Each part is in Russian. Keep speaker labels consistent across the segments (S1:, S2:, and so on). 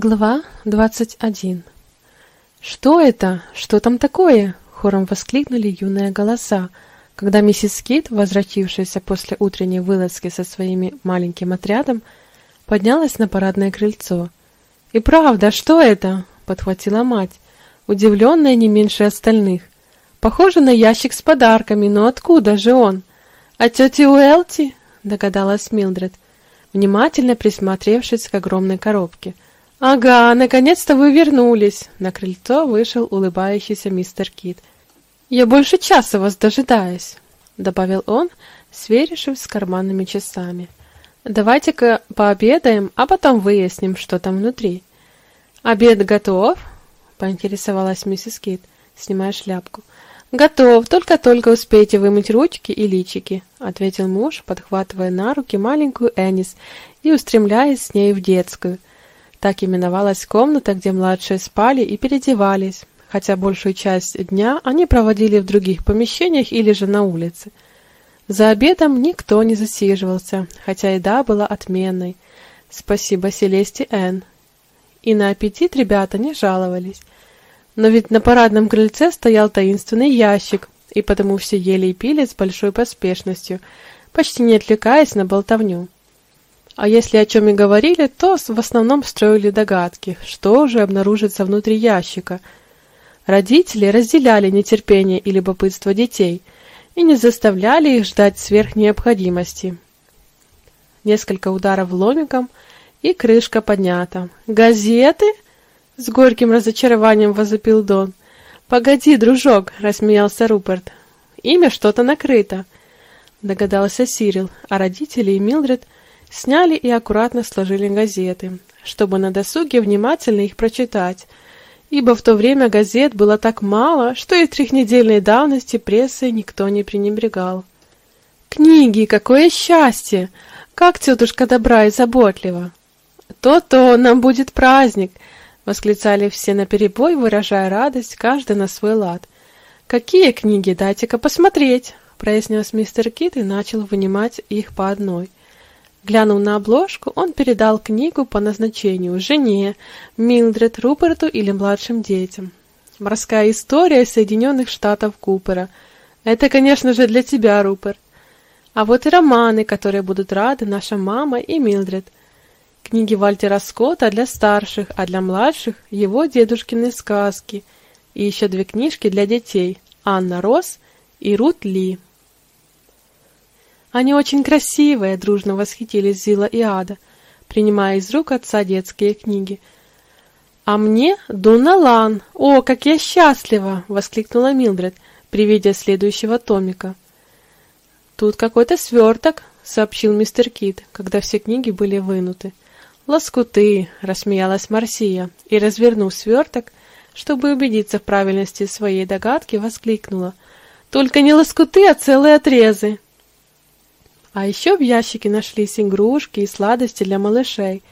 S1: Глава двадцать один. Что это? Что там такое? Хором воскликнули юные голоса, когда миссис Кит, возвратившаяся после утренней вылазки со своими маленьким отрядом, поднялась на парадное крыльцо. И правда, что это? подхватила мать, удивленная не меньше остальных. Похоже на ящик с подарками, но откуда же он? А тети Уэлти? догадалась Милдред, внимательно присмотревшись к огромной коробке. Ага, наконец-то вы вернулись. На крыльцо вышел улыбающийся мистер Кит. Я больше часа вас дожидаюсь, добавил он, сверившись с карманными часами. Давайте-ка пообедаем, а потом выясним, что там внутри. Обед готов? поинтересовалась миссис Кит, снимая шляпку. Готов, только-только успеете вымыть ручки и личики, ответил муж, подхватывая на руки маленькую Энис и устремляясь с ней в детскую. Так именовалась комната, где младшие спали и переодевались, хотя большую часть дня они проводили в других помещениях или же на улице. За обедом никто не засиживался, хотя еда была отменной. Спасибо Селесте Н. И на аппетит ребята не жаловались. Но ведь на парадном крыльце стоял таинственный ящик, и потому все ели и пили с большой поспешностью, почти не отвлекаясь на болтовню. А если о чем и говорили, то в основном строили догадки, что же обнаружится внутри ящика. Родители разделяли нетерпение и любопытство детей и не заставляли их ждать сверх необходимости. Несколько ударов ломиком, и крышка поднята. «Газеты?» — с горьким разочарованием возопил Дон. «Погоди, дружок!» — рассмеялся Руперт. «Имя что-то накрыто!» — догадался Сирил, а родители и Милдред — Сняли и аккуратно сложили газеты, чтобы на досуге внимательно их прочитать, ибо в то время газет было так мало, что и трехнедельной давности прессой никто не пренебрегал. Книги, какое счастье! Как тетушка добра и заботлива! То-то нам будет праздник, восклицали все наперебой, выражая радость, каждый на свой лад. Какие книги, дайте-ка посмотреть, произнес мистер Кит и начал вынимать их по одной. Глянув на обложку, он передал книгу по назначению жене, Милдред, Руперту или младшим детям. Морская история Соединенных Штатов Купера. Это, конечно же, для тебя, Руперт. А вот и романы, которые будут рады наша мама и Милдред. Книги Вальтера Скотта для старших, а для младших его дедушкины сказки. И еще две книжки для детей: Анна Росс и Рут Ли. Они очень красивые, дружно восхитились Зила и Ада, принимая из рук отца детские книги. А мне Дуналан. О, как я счастлива, воскликнула Милдред при виде следующего томика. Тут какой-то сверток, сообщил мистер Кит, когда все книги были вынуты. Лоскуты, рассмеялась Марсия и, развернув сверток, чтобы убедиться в правильности своей догадки, воскликнула: "Только не лоскуты, а целые отрезы!" А еще в ящике нашлись игрушки и сладости для малышей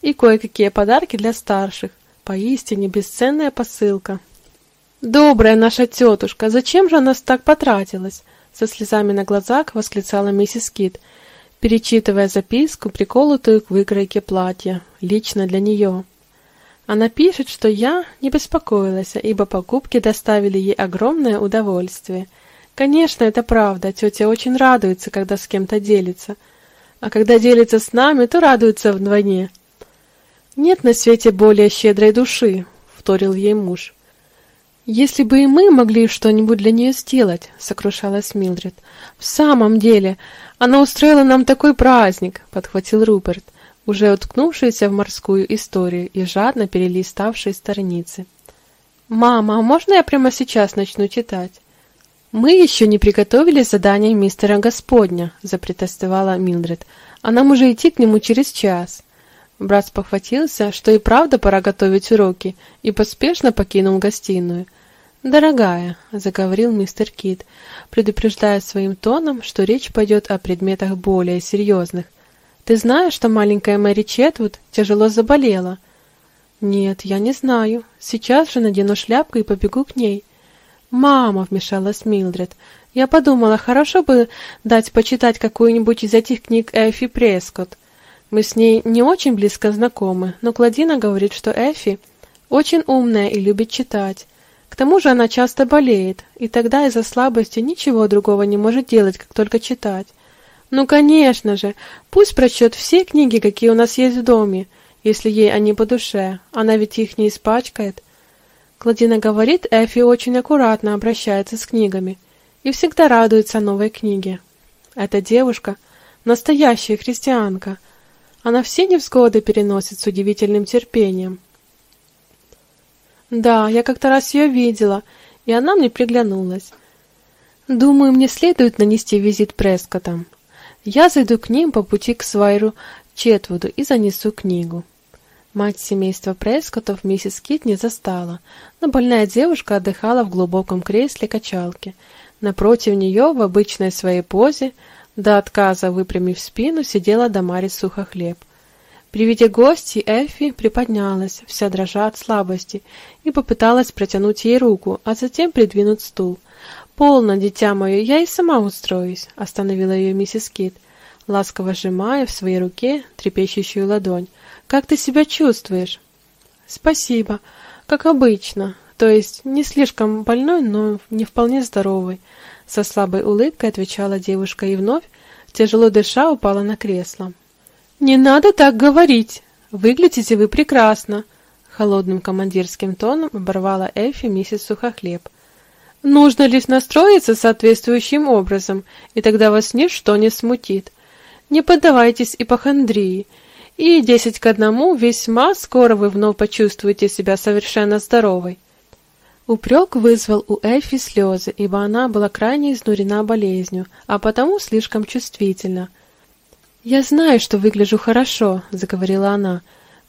S1: и кое-какие подарки для старших. Поистине бесценная посылка. Добрая наша тетушка, зачем же она так потратилась? со слезами на глазах восклицала миссис Кит, перечитывая записку, приколотую к выкройке платья, лично для нее. Она пишет, что я не беспокоилась, ибо покупки доставили ей огромное удовольствие — Конечно, это правда. Тетя очень радуется, когда с кем-то делится. А когда делится с нами, то радуется вдвойне. Нет на свете более щедрой души, вторил ей муж. Если бы и мы могли что-нибудь для нее сделать, сокрушалась Милдред. В самом деле, она устроила нам такой праздник, подхватил Руперт, уже уткнувшийся в морскую историю и жадно перелиставший страницы. Мама, а можно я прямо сейчас начну читать? Мы еще не приготовили задание мистера Господня, запротестовала Милдред. А нам уже идти к нему через час. Брат спохватился, что и правда пора готовить уроки, и поспешно покинул гостиную. "Дорогая", заговорил мистер Кит, предупреждая своим тоном, что речь пойдет о предметах более серьезных. "Ты знаешь, что маленькая Мэри Четвуд тяжело заболела?" "Нет, я не знаю. Сейчас же надену шляпку и побегу к ней". «Мама!» — вмешалась Милдред. «Я подумала, хорошо бы дать почитать какую-нибудь из этих книг Эфи Прескотт. Мы с ней не очень близко знакомы, но Кладина говорит, что Эфи очень умная и любит читать. К тому же она часто болеет, и тогда из-за слабости ничего другого не может делать, как только читать. Ну, конечно же, пусть прочтет все книги, какие у нас есть в доме, если ей они по душе. Она ведь их не испачкает. Кладина говорит, Эфи очень аккуратно обращается с книгами и всегда радуется новой книге. Эта девушка настоящая христианка. Она все невзгоды переносит с удивительным терпением. Да, я как-то раз ее видела, и она мне приглянулась. Думаю, мне следует нанести визит Прескотам. Я зайду к ним по пути к Свайру Четвуду и занесу книгу. Мать семейства Прескотов миссис Кит не застала, но больная девушка отдыхала в глубоком кресле качалки. Напротив нее в обычной своей позе, до отказа выпрямив спину, сидела Дамарис Сухохлеб. При виде гостей Эфи приподнялась, вся дрожа от слабости, и попыталась протянуть ей руку, а затем придвинуть стул. «Полно, дитя мое, я и сама устроюсь», — остановила ее миссис Кит, ласково сжимая в своей руке трепещущую ладонь. «Как ты себя чувствуешь?» «Спасибо, как обычно, то есть не слишком больной, но не вполне здоровый», — со слабой улыбкой отвечала девушка и вновь, тяжело дыша, упала на кресло. Не надо так говорить. Выглядите вы прекрасно, холодным командирским тоном оборвала Эфи миссис Сухохлеб. Нужно лишь настроиться соответствующим образом, и тогда вас ничто не смутит. Не поддавайтесь ипохондрии, и десять к одному весьма скоро вы вновь почувствуете себя совершенно здоровой. Упрек вызвал у Эльфи слезы, ибо она была крайне изнурена болезнью, а потому слишком чувствительна. «Я знаю, что выгляжу хорошо», — заговорила она.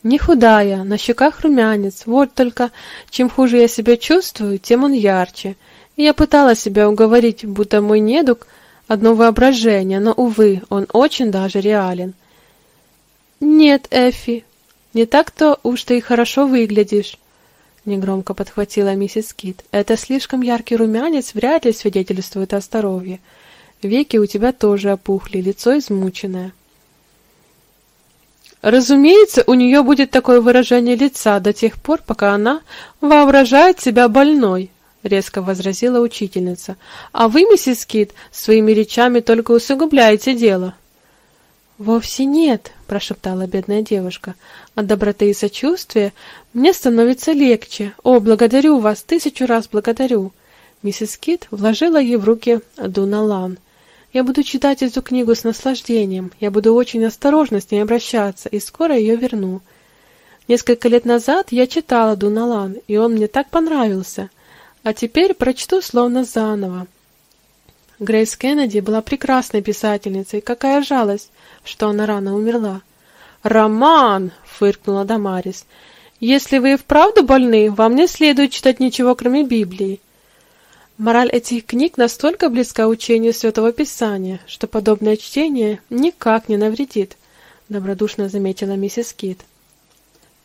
S1: «Не худая, на щеках румянец, вот только чем хуже я себя чувствую, тем он ярче. Я пыталась себя уговорить, будто мой недуг — одно воображение, но, увы, он очень даже реален». «Нет, Эффи, не так-то уж ты и хорошо выглядишь», — негромко подхватила миссис Кит. «Это слишком яркий румянец вряд ли свидетельствует о здоровье. Веки у тебя тоже опухли, лицо измученное». Разумеется, у нее будет такое выражение лица до тех пор, пока она воображает себя больной, резко возразила учительница. А вы, миссис Кит, своими речами только усугубляете дело. Вовсе нет, прошептала бедная девушка. От доброты и сочувствия мне становится легче. О, благодарю вас, тысячу раз благодарю. Миссис Кит вложила ей в руки Дуналан. Я буду читать эту книгу с наслаждением. Я буду очень осторожно с ней обращаться и скоро ее верну. Несколько лет назад я читала Дуналан, и он мне так понравился. А теперь прочту словно заново. Грейс Кеннеди была прекрасной писательницей. Какая жалость, что она рано умерла. «Роман!» — фыркнула Дамарис. «Если вы и вправду больны, вам не следует читать ничего, кроме Библии. Мораль этих книг настолько близка учению Святого Писания, что подобное чтение никак не навредит, добродушно заметила миссис Кит.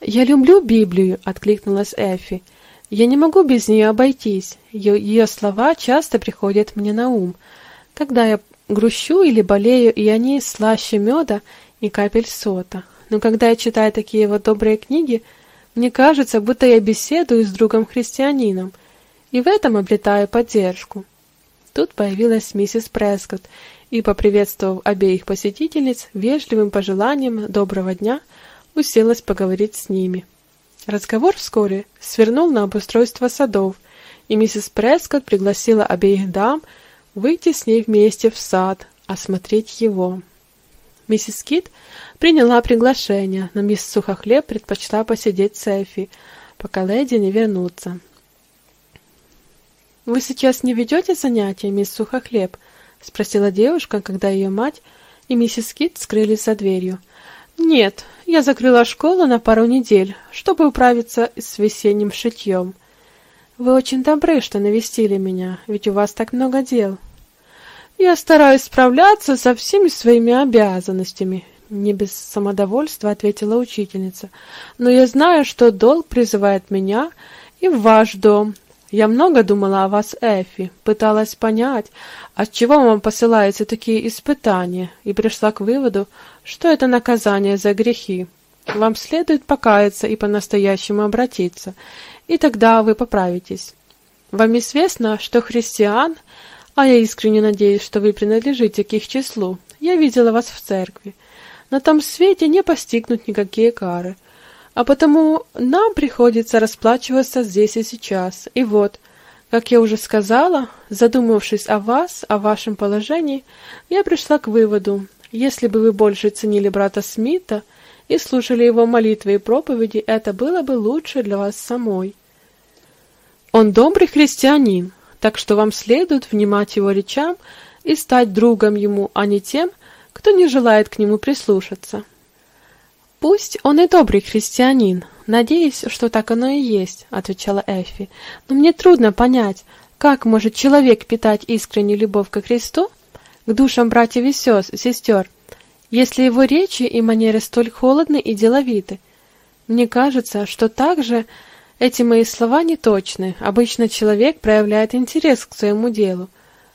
S1: Я люблю Библию, откликнулась Эфи. Я не могу без нее обойтись. Ее, ее слова часто приходят мне на ум, когда я грущу или болею, и они слаще меда и капель сота. Но когда я читаю такие вот добрые книги, мне кажется, будто я беседую с другом-христианином — и в этом обретаю поддержку. Тут появилась миссис Прескотт и, поприветствовав обеих посетительниц вежливым пожеланием доброго дня, уселась поговорить с ними. Разговор вскоре свернул на обустройство садов, и миссис Прескотт пригласила обеих дам выйти с ней вместе в сад, осмотреть его. Миссис Кит приняла приглашение, но мисс Сухохлеб предпочла посидеть с Эфи, пока леди не вернутся. «Вы сейчас не ведете занятия, мисс Сухохлеб?» — спросила девушка, когда ее мать и миссис Кит скрылись за дверью. «Нет, я закрыла школу на пару недель, чтобы управиться с весенним шитьем. Вы очень добры, что навестили меня, ведь у вас так много дел». «Я стараюсь справляться со всеми своими обязанностями», — не без самодовольства ответила учительница. «Но я знаю, что долг призывает меня и в ваш дом, Я много думала о вас, Эфи, пыталась понять, от чего вам посылаются такие испытания, и пришла к выводу, что это наказание за грехи. Вам следует покаяться и по-настоящему обратиться, и тогда вы поправитесь. Вам известно, что христиан, а я искренне надеюсь, что вы принадлежите к их числу, я видела вас в церкви, на том свете не постигнут никакие кары — а потому нам приходится расплачиваться здесь и сейчас. И вот, как я уже сказала, задумавшись о вас, о вашем положении, я пришла к выводу, если бы вы больше ценили брата Смита и слушали его молитвы и проповеди, это было бы лучше для вас самой. Он добрый христианин, так что вам следует внимать его речам и стать другом ему, а не тем, кто не желает к нему прислушаться. Пусть он и добрый христианин. Надеюсь, что так оно и есть, отвечала Эфи. Но мне трудно понять, как может человек питать искреннюю любовь к Христу, к душам братьев и сестер, если его речи и манеры столь холодны и деловиты. Мне кажется, что также эти мои слова не точны. Обычно человек проявляет интерес к своему делу,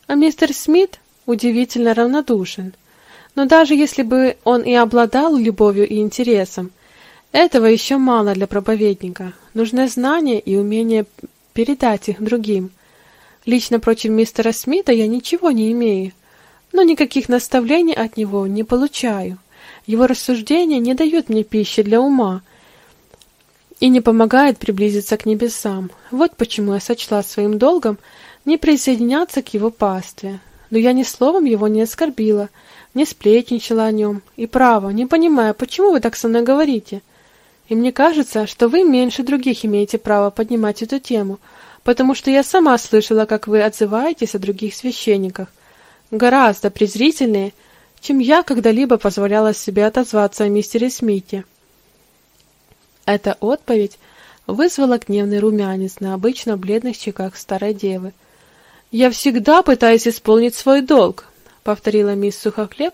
S1: а мистер Смит удивительно равнодушен. Но даже если бы он и обладал любовью и интересом, этого еще мало для проповедника. Нужны знания и умение передать их другим. Лично против мистера Смита я ничего не имею, но никаких наставлений от него не получаю. Его рассуждения не дают мне пищи для ума и не помогают приблизиться к небесам. Вот почему я сочла своим долгом не присоединяться к его пастве. Но я ни словом его не оскорбила, не сплетничала о нем. И право, не понимая, почему вы так со мной говорите. И мне кажется, что вы меньше других имеете право поднимать эту тему, потому что я сама слышала, как вы отзываетесь о других священниках, гораздо презрительнее, чем я когда-либо позволяла себе отозваться о мистере Смите. Эта отповедь вызвала гневный румянец на обычно бледных щеках старой девы. «Я всегда пытаюсь исполнить свой долг», — повторила мисс Сухохлеб,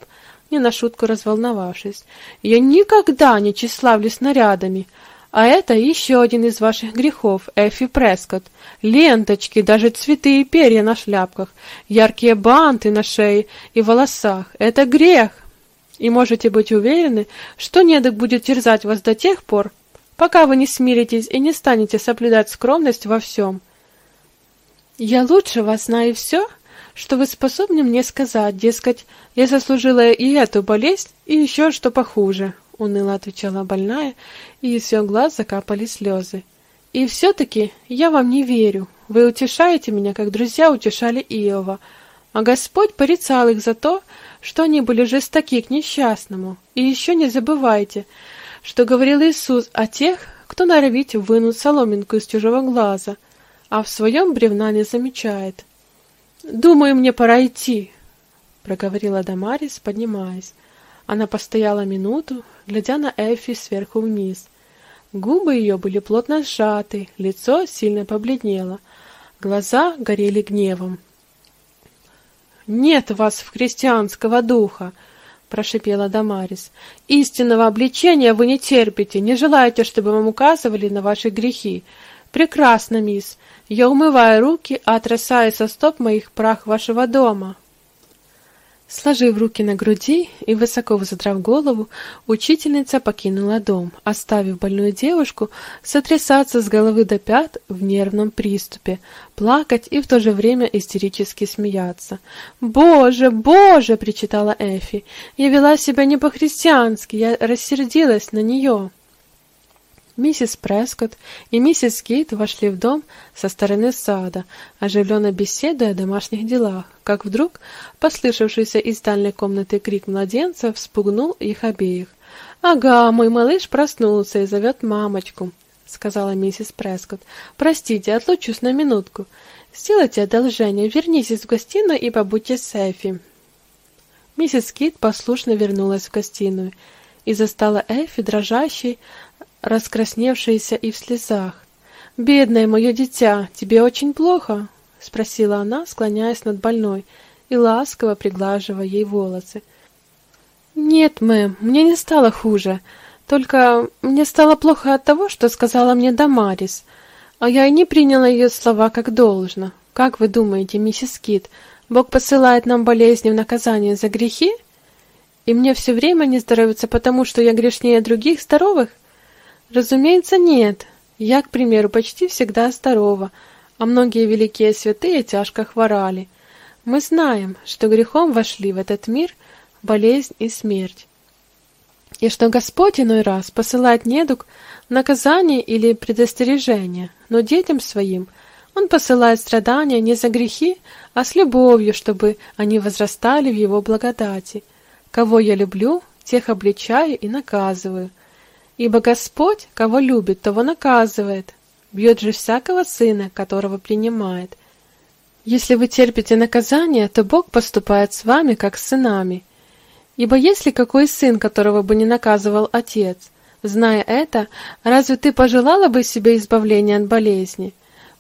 S1: не на шутку разволновавшись. «Я никогда не тщеславлюсь нарядами, а это еще один из ваших грехов, Эффи Прескотт. Ленточки, даже цветы и перья на шляпках, яркие банты на шее и волосах — это грех. И можете быть уверены, что недок будет терзать вас до тех пор, пока вы не смиритесь и не станете соблюдать скромность во всем. Я лучше вас знаю все, что вы способны мне сказать, дескать, я заслужила и эту болезнь, и еще что похуже, — уныло отвечала больная, и из ее глаз закапали слезы. И все-таки я вам не верю. Вы утешаете меня, как друзья утешали Иова, а Господь порицал их за то, что они были жестоки к несчастному. И еще не забывайте, что говорил Иисус о тех, кто норовит вынуть соломинку из чужого глаза, а в своем бревна не замечает. Думаю, мне пора идти, проговорила Дамарис, поднимаясь. Она постояла минуту, глядя на Эфи сверху вниз. Губы ее были плотно сжаты, лицо сильно побледнело, глаза горели гневом. Нет вас в христианского духа, прошипела Дамарис. Истинного обличения вы не терпите, не желаете, чтобы вам указывали на ваши грехи. Прекрасно, мисс. Я умываю руки, а отрасаю со стоп моих прах вашего дома. Сложив руки на груди и высоко задрав голову, учительница покинула дом, оставив больную девушку сотрясаться с головы до пят в нервном приступе, плакать и в то же время истерически смеяться. «Боже, боже!» — причитала Эфи. «Я вела себя не по-христиански, я рассердилась на нее». Миссис Прескотт и миссис Кейт вошли в дом со стороны сада, оживленно беседуя о домашних делах, как вдруг послышавшийся из дальней комнаты крик младенца вспугнул их обеих. «Ага, мой малыш проснулся и зовет мамочку», — сказала миссис Прескотт. «Простите, отлучусь на минутку. Сделайте одолжение, вернитесь в гостиную и побудьте с Эфи». Миссис Кит послушно вернулась в гостиную и застала Эфи дрожащей, раскрасневшаяся и в слезах. «Бедное мое дитя, тебе очень плохо?» — спросила она, склоняясь над больной и ласково приглаживая ей волосы. «Нет, мэм, мне не стало хуже. Только мне стало плохо от того, что сказала мне Дамарис. А я и не приняла ее слова как должно. Как вы думаете, миссис Кит, Бог посылает нам болезни в наказание за грехи? И мне все время не здоровится, потому что я грешнее других здоровых? Разумеется, нет. Я, к примеру, почти всегда здорова, а многие великие святые тяжко хворали. Мы знаем, что грехом вошли в этот мир болезнь и смерть. И что Господь иной раз посылает недуг наказание или предостережение, но детям своим Он посылает страдания не за грехи, а с любовью, чтобы они возрастали в Его благодати. Кого я люблю, тех обличаю и наказываю. Ибо Господь, кого любит, того наказывает, бьет же всякого сына, которого принимает. Если вы терпите наказание, то Бог поступает с вами, как с сынами. Ибо если какой сын, которого бы не наказывал отец, зная это, разве ты пожелала бы себе избавления от болезни?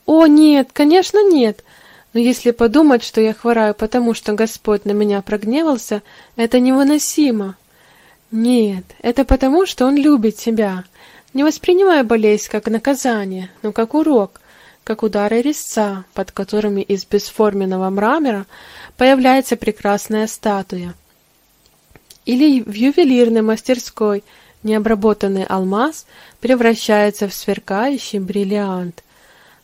S1: О, нет, конечно, нет. Но если подумать, что я хвораю потому, что Господь на меня прогневался, это невыносимо. Нет, это потому, что Он любит тебя. Не воспринимай болезнь как наказание, но как урок, как удары резца, под которыми из бесформенного мрамора появляется прекрасная статуя. Или в ювелирной мастерской необработанный алмаз превращается в сверкающий бриллиант.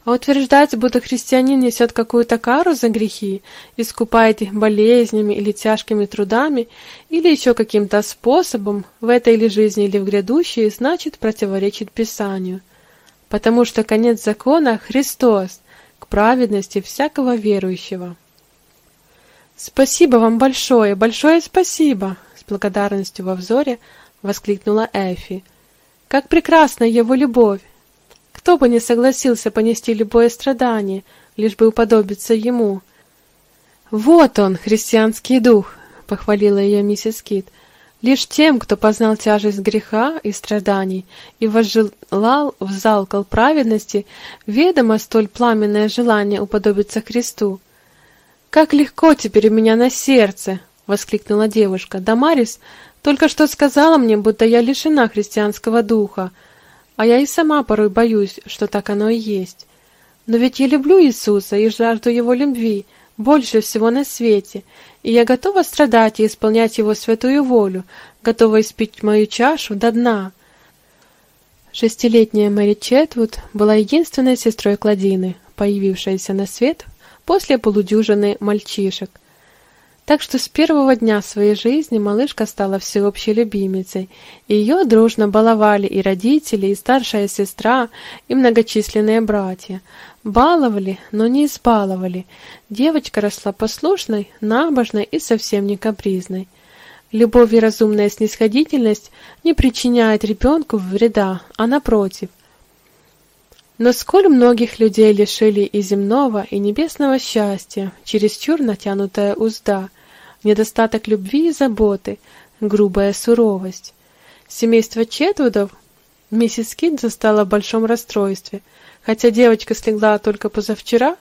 S1: А утверждать, будто христианин несет какую-то кару за грехи, искупает их болезнями или тяжкими трудами, или еще каким-то способом, в этой или жизни, или в грядущей, значит противоречит Писанию. Потому что конец закона — Христос, к праведности всякого верующего. «Спасибо вам большое, большое спасибо!» С благодарностью во взоре воскликнула Эфи. «Как прекрасна его любовь! Кто бы не согласился понести любое страдание, лишь бы уподобиться ему. Вот он, христианский дух, похвалила ее миссис Кит. Лишь тем, кто познал тяжесть греха и страданий и возжелал в залкал праведности, ведомо столь пламенное желание уподобиться Христу. Как легко теперь у меня на сердце, воскликнула девушка. Дамарис только что сказала мне, будто я лишена христианского духа. А я и сама порой боюсь, что так оно и есть. Но ведь я люблю Иисуса и жажду Его любви больше всего на свете, и я готова страдать и исполнять Его святую волю, готова испить мою чашу до дна. Шестилетняя Мэри Четвуд была единственной сестрой Кладины, появившейся на свет после полудюжины мальчишек. Так что с первого дня своей жизни малышка стала всеобщей любимицей, ее дружно баловали и родители, и старшая сестра, и многочисленные братья. Баловали, но не избаловали. Девочка росла послушной, набожной и совсем не капризной. Любовь и разумная снисходительность не причиняют ребенку вреда, а напротив. Но сколь многих людей лишили и земного, и небесного счастья, чересчур натянутая узда, недостаток любви и заботы, грубая суровость. Семейство Четвудов миссис Кит застала в большом расстройстве. Хотя девочка слегла только позавчера,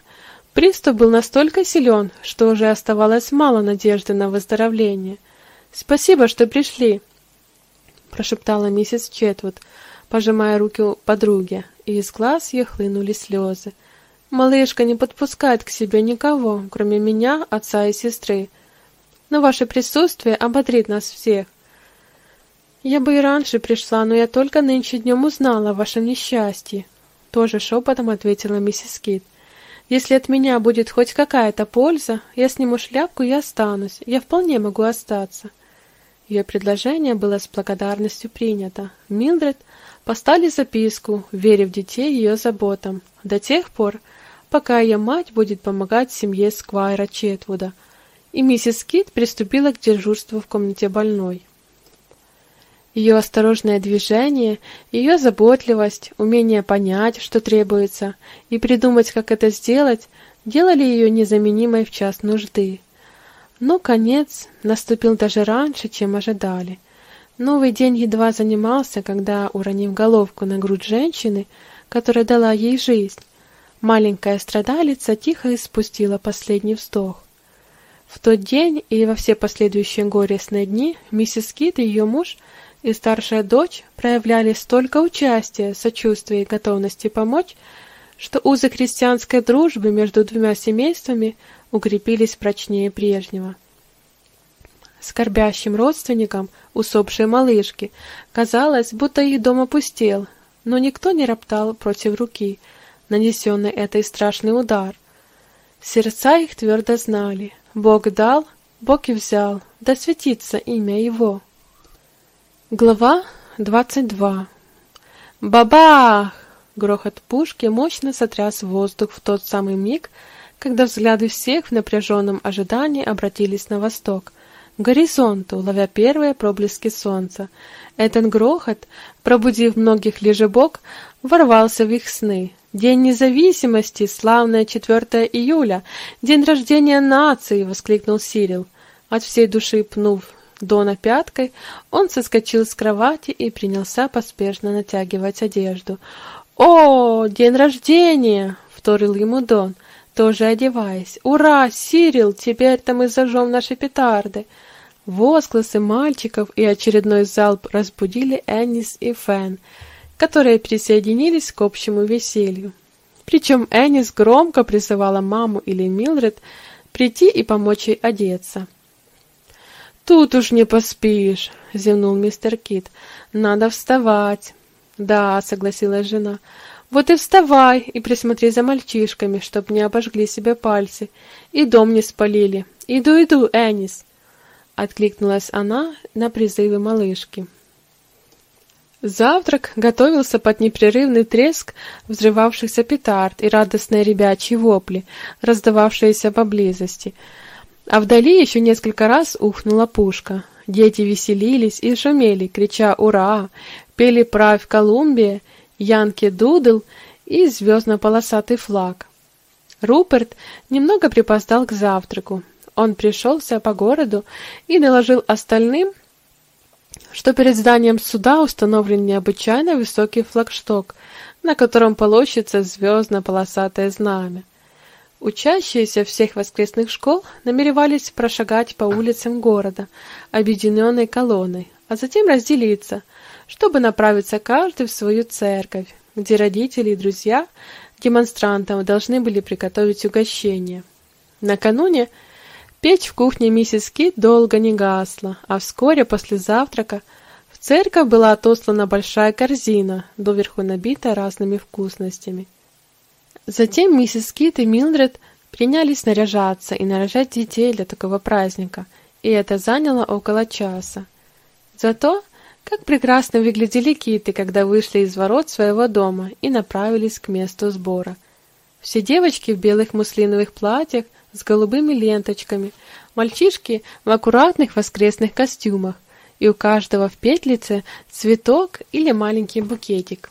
S1: приступ был настолько силен, что уже оставалось мало надежды на выздоровление. «Спасибо, что пришли», — прошептала миссис Четвуд, пожимая руки подруге, и из глаз ее хлынули слезы. «Малышка не подпускает к себе никого, кроме меня, отца и сестры но ваше присутствие ободрит нас всех. Я бы и раньше пришла, но я только нынче днем узнала о вашем несчастье, тоже шепотом ответила миссис Кит. Если от меня будет хоть какая-то польза, я сниму шляпку и останусь. Я вполне могу остаться. Ее предложение было с благодарностью принято. Милдред поставили записку, веря в детей ее заботам, до тех пор, пока ее мать будет помогать семье Сквайра Четвуда — и миссис Кит приступила к дежурству в комнате больной. Ее осторожное движение, ее заботливость, умение понять, что требуется, и придумать, как это сделать, делали ее незаменимой в час нужды. Но конец наступил даже раньше, чем ожидали. Новый день едва занимался, когда, уронив головку на грудь женщины, которая дала ей жизнь, маленькая страдалица тихо испустила последний вздох. В тот день и во все последующие горестные дни миссис Кит и ее муж и старшая дочь проявляли столько участия, сочувствия и готовности помочь, что узы крестьянской дружбы между двумя семействами укрепились прочнее прежнего. Скорбящим родственникам усопшей малышки казалось, будто их дом опустел, но никто не роптал против руки, нанесенной этой страшный удар. Сердца их твердо знали. Бог дал, Бог и взял, да светится имя Его. Глава двадцать два. Бабах! Грохот пушки мощно сотряс воздух в тот самый миг, когда взгляды всех в напряженном ожидании обратились на восток, к горизонту, ловя первые проблески солнца. Этот грохот, пробудив многих лежебок, ворвался в их сны. День независимости, славное 4 июля, день рождения нации, воскликнул Сирил. От всей души пнув Дона пяткой, он соскочил с кровати и принялся поспешно натягивать одежду. «О, день рождения!» — вторил ему Дон, тоже одеваясь. «Ура, Сирил, теперь-то мы зажжем наши петарды!» Возгласы мальчиков и очередной залп разбудили Эннис и Фен, которые присоединились к общему веселью. Причем Эннис громко призывала маму или Милдред прийти и помочь ей одеться. «Тут уж не поспишь», — зевнул мистер Кит. «Надо вставать». «Да», — согласилась жена. «Вот и вставай и присмотри за мальчишками, чтоб не обожгли себе пальцы и дом не спалили. Иду, иду, Эннис». Откликнулась она на призывы малышки. Завтрак готовился под непрерывный треск взрывавшихся петард и радостные ребячьи вопли, раздававшиеся поблизости. А вдали еще несколько раз ухнула пушка. Дети веселились и шумели, крича «Ура!», пели «Правь Колумбия!», «Янки Дудл» и звездно-полосатый флаг. Руперт немного припоздал к завтраку, он прошелся по городу и доложил остальным, что перед зданием суда установлен необычайно высокий флагшток, на котором полощется звездно-полосатое знамя. Учащиеся всех воскресных школ намеревались прошагать по улицам города, объединенной колонной, а затем разделиться, чтобы направиться каждый в свою церковь, где родители и друзья демонстрантам должны были приготовить угощение. Накануне Печь в кухне миссис Кит долго не гасла, а вскоре после завтрака в церковь была отослана большая корзина, доверху набитая разными вкусностями. Затем миссис Кит и Милдред принялись наряжаться и наряжать детей для такого праздника, и это заняло около часа. Зато как прекрасно выглядели киты, когда вышли из ворот своего дома и направились к месту сбора. Все девочки в белых муслиновых платьях с голубыми ленточками, мальчишки в аккуратных воскресных костюмах, и у каждого в петлице цветок или маленький букетик.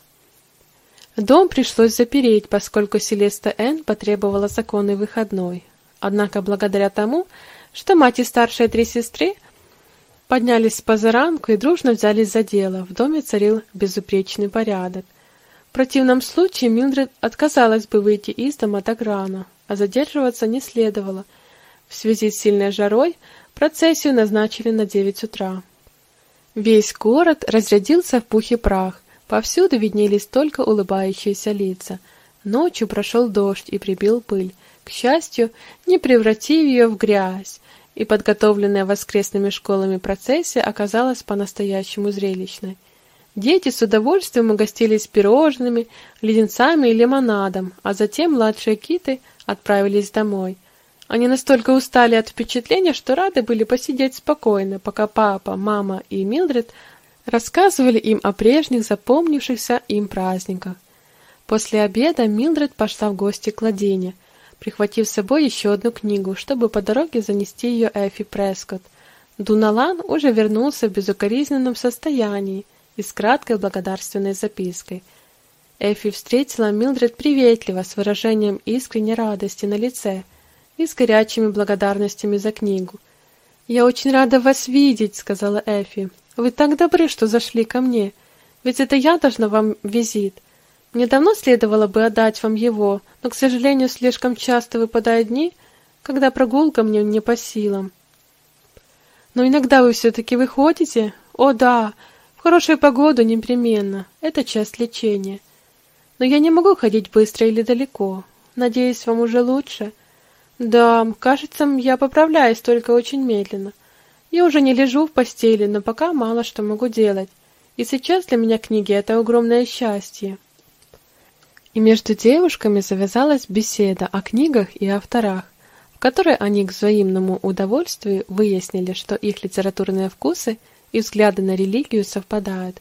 S1: Дом пришлось запереть, поскольку Селеста Н потребовала законный выходной. Однако благодаря тому, что мать и старшие три сестры поднялись позаранку и дружно взялись за дело, в доме царил безупречный порядок. В противном случае Милдред отказалась бы выйти из дома так рано, а задерживаться не следовало. В связи с сильной жарой процессию назначили на девять утра. Весь город разрядился в пух и прах, повсюду виднелись только улыбающиеся лица. Ночью прошел дождь и прибил пыль, к счастью, не превратив ее в грязь, и подготовленная воскресными школами процессия оказалась по-настоящему зрелищной. Дети с удовольствием угостились пирожными, леденцами и лимонадом, а затем младшие киты отправились домой. Они настолько устали от впечатления, что рады были посидеть спокойно, пока папа, мама и Милдред рассказывали им о прежних запомнившихся им праздниках. После обеда Милдред пошла в гости к Ладене, прихватив с собой еще одну книгу, чтобы по дороге занести ее Эфи Прескотт. Дуналан уже вернулся в безукоризненном состоянии, и с краткой благодарственной запиской. Эфи встретила Милдред приветливо, с выражением искренней радости на лице и с горячими благодарностями за книгу. «Я очень рада вас видеть», — сказала Эфи. «Вы так добры, что зашли ко мне. Ведь это я должна вам визит. Мне давно следовало бы отдать вам его, но, к сожалению, слишком часто выпадают дни, когда прогулка мне не по силам». «Но иногда вы все-таки выходите?» «О, да, хорошую погоду непременно. Это часть лечения. Но я не могу ходить быстро или далеко. Надеюсь, вам уже лучше? Да, кажется, я поправляюсь, только очень медленно. Я уже не лежу в постели, но пока мало что могу делать. И сейчас для меня книги — это огромное счастье. И между девушками завязалась беседа о книгах и авторах, в которой они к взаимному удовольствию выяснили, что их литературные вкусы и взгляды на религию совпадают.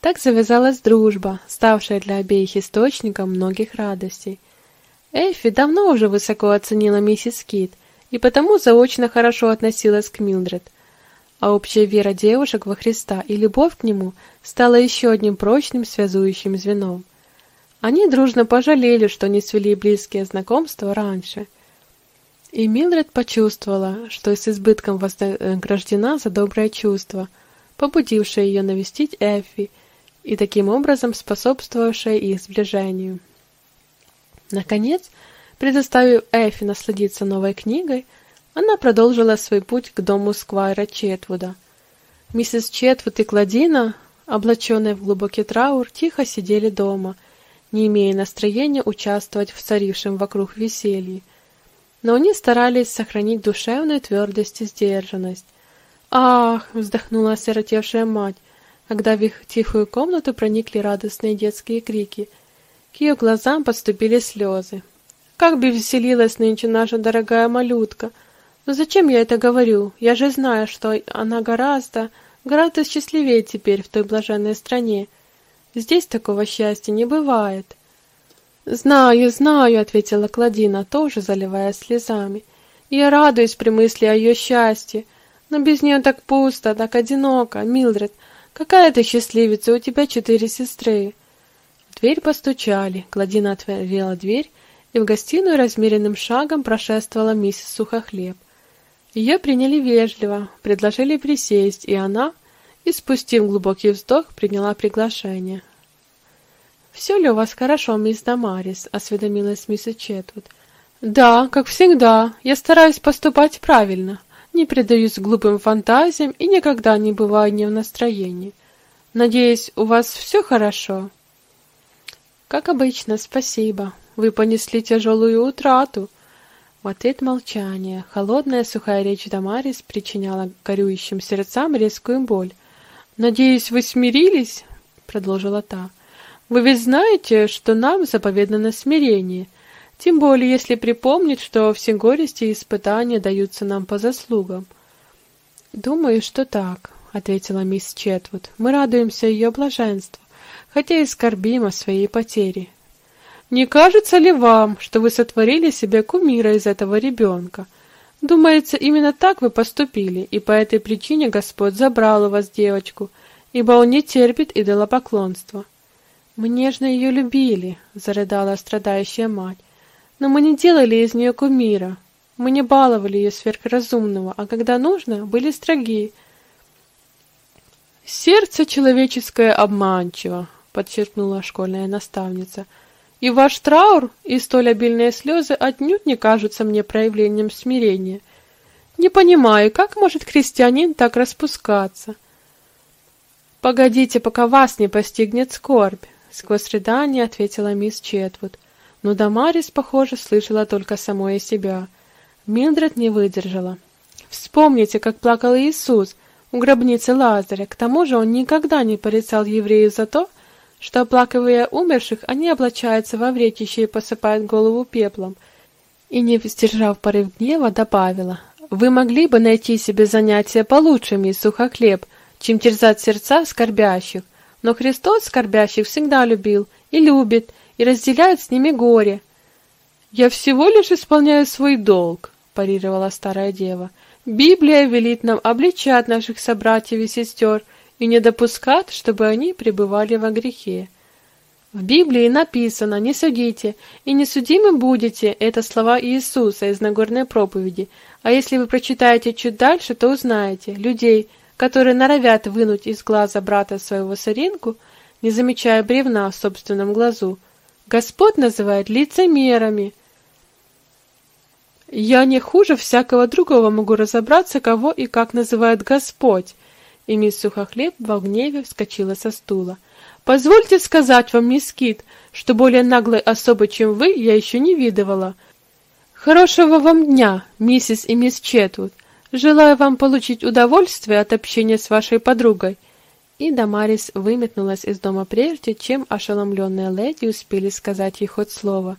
S1: Так завязалась дружба, ставшая для обеих источником многих радостей. Эффи давно уже высоко оценила миссис Кит и потому заочно хорошо относилась к Милдред. А общая вера девушек во Христа и любовь к Нему стала еще одним прочным связующим звеном – они дружно пожалели, что не свели близкие знакомства раньше. И Милдред почувствовала, что с избытком вознаграждена за доброе чувство, побудившее ее навестить Эффи и таким образом способствовавшее их сближению. Наконец, предоставив Эффи насладиться новой книгой, она продолжила свой путь к дому Сквайра Четвуда. Миссис Четвуд и Кладина, облаченные в глубокий траур, тихо сидели дома — не имея настроения участвовать в царившем вокруг веселье. Но они старались сохранить душевную твердость и сдержанность. «Ах!» — вздохнула осиротевшая мать, когда в их тихую комнату проникли радостные детские крики. К ее глазам подступили слезы. «Как бы веселилась нынче наша дорогая малютка! Но зачем я это говорю? Я же знаю, что она гораздо, гораздо счастливее теперь в той блаженной стране, Здесь такого счастья не бывает. Знаю, знаю, ответила Кладина, тоже заливаясь слезами. Я радуюсь при мысли о ее счастье, но без нее так пусто, так одиноко. Милдред, какая ты счастливица, у тебя четыре сестры. В дверь постучали. Кладина отворила дверь, и в гостиную размеренным шагом прошествовала миссис Сухохлеб. Ее приняли вежливо, предложили присесть, и она, и, спустив глубокий вздох, приняла приглашение. «Все ли у вас хорошо, мисс Дамарис?» — осведомилась миссис Четвуд. «Да, как всегда. Я стараюсь поступать правильно. Не предаюсь глупым фантазиям и никогда не бываю не в настроении. Надеюсь, у вас все хорошо?» «Как обычно, спасибо. Вы понесли тяжелую утрату». В ответ молчание. Холодная сухая речь Дамарис причиняла горюющим сердцам резкую боль. «Надеюсь, вы смирились?» — продолжила та. «Вы ведь знаете, что нам заповедано смирение, тем более если припомнить, что все горести и испытания даются нам по заслугам». «Думаю, что так», — ответила мисс Четвуд. «Мы радуемся ее блаженству, хотя и скорбим о своей потере». «Не кажется ли вам, что вы сотворили себе кумира из этого ребенка?» Думается, именно так вы поступили, и по этой причине Господь забрал у вас девочку, ибо Он не терпит идолопоклонства. Мы нежно ее любили, зарыдала страдающая мать, но мы не делали из нее кумира. Мы не баловали ее сверхразумного, а когда нужно, были строги. Сердце человеческое обманчиво, подчеркнула школьная наставница. И ваш траур и столь обильные слезы отнюдь не кажутся мне проявлением смирения. Не понимаю, как может крестьянин так распускаться? Погодите, пока вас не постигнет скорбь, сквозь рыдание ответила мисс Четвуд. Но Дамарис, похоже, слышала только самое себя. Милдред не выдержала. Вспомните, как плакал Иисус у гробницы Лазаря. К тому же он никогда не порицал евреев за то, что, оплакивая умерших, они облачаются во вретище и посыпают голову пеплом. И, не сдержав порыв гнева, добавила, «Вы могли бы найти себе занятие получше, мисс Сухохлеб, чем терзать сердца скорбящих, но Христос скорбящих всегда любил и любит, и разделяет с ними горе». «Я всего лишь исполняю свой долг», — парировала старая дева. «Библия велит нам обличать наших собратьев и сестер, — и не допускать, чтобы они пребывали во грехе. В Библии написано «Не судите, и не судимы будете» — это слова Иисуса из Нагорной проповеди. А если вы прочитаете чуть дальше, то узнаете людей, которые норовят вынуть из глаза брата своего соринку, не замечая бревна в собственном глазу. Господь называет лицемерами. Я не хуже всякого другого могу разобраться, кого и как называет Господь, и мисс Сухохлеб в гневе вскочила со стула. Позвольте сказать вам, мисс Кит, что более наглой особы, чем вы, я еще не видывала. Хорошего вам дня, миссис и мисс Четвуд. Желаю вам получить удовольствие от общения с вашей подругой. И Дамарис выметнулась из дома прежде, чем ошеломленные леди успели сказать ей хоть слово.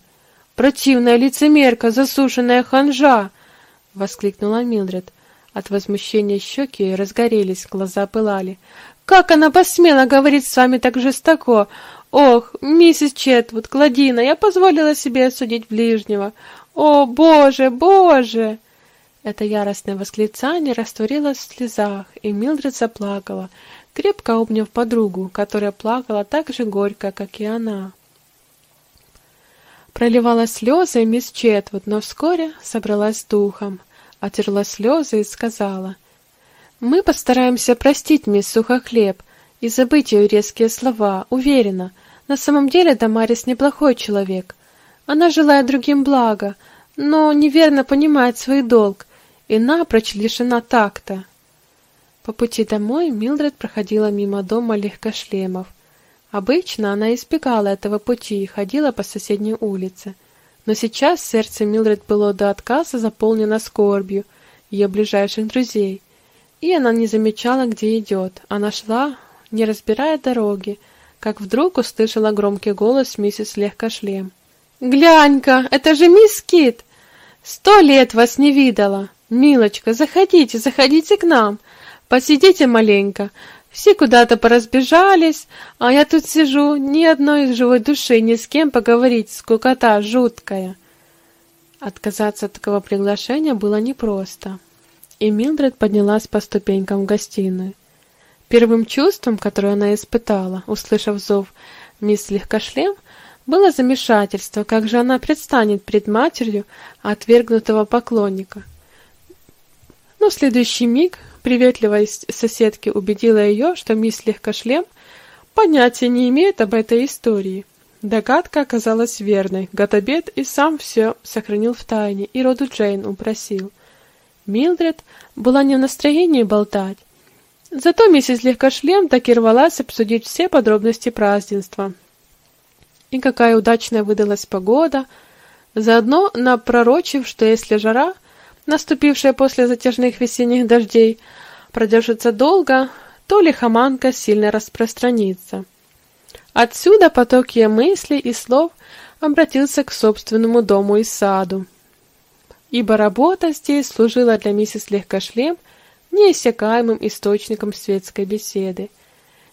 S1: «Противная лицемерка, засушенная ханжа!» — воскликнула Милдред. От возмущения щеки разгорелись, глаза пылали. «Как она посмела говорить с вами так жестоко? Ох, миссис Четвуд, Кладина, я позволила себе осудить ближнего. О, боже, боже!» Это яростное восклицание растворилось в слезах, и Милдред заплакала, крепко обняв подругу, которая плакала так же горько, как и она. Проливала слезы мисс Четвуд, но вскоре собралась духом отерла слезы и сказала, «Мы постараемся простить мисс Сухохлеб и забыть ее резкие слова, уверена. На самом деле Дамарис неплохой человек. Она желает другим блага, но неверно понимает свой долг и напрочь лишена такта». По пути домой Милдред проходила мимо дома легкошлемов. Обычно она избегала этого пути и ходила по соседней улице — но сейчас сердце Милдред было до отказа заполнено скорбью ее ближайших друзей, и она не замечала, где идет. Она шла, не разбирая дороги, как вдруг услышала громкий голос миссис Легкошлем. «Глянь-ка, это же мисс Кит! Сто лет вас не видела! Милочка, заходите, заходите к нам! Посидите маленько, все куда-то поразбежались, а я тут сижу, ни одной живой души, ни с кем поговорить, скукота жуткая. Отказаться от такого приглашения было непросто. И Милдред поднялась по ступенькам в гостиную. Первым чувством, которое она испытала, услышав зов мисс Легкошлем, было замешательство, как же она предстанет пред матерью отвергнутого поклонника. Но в следующий миг Приветливость соседки убедила ее, что мисс Легкошлем понятия не имеет об этой истории. Догадка оказалась верной. Готобед и сам все сохранил в тайне, и роду Джейн упросил. Милдред была не в настроении болтать. Зато миссис Легкошлем так и рвалась обсудить все подробности празднества. И какая удачная выдалась погода, заодно напророчив, что если жара — наступившая после затяжных весенних дождей, продержится долго, то лихоманка сильно распространится. Отсюда поток ее мыслей и слов обратился к собственному дому и саду. Ибо работа здесь служила для миссис Легкошлем неиссякаемым источником светской беседы.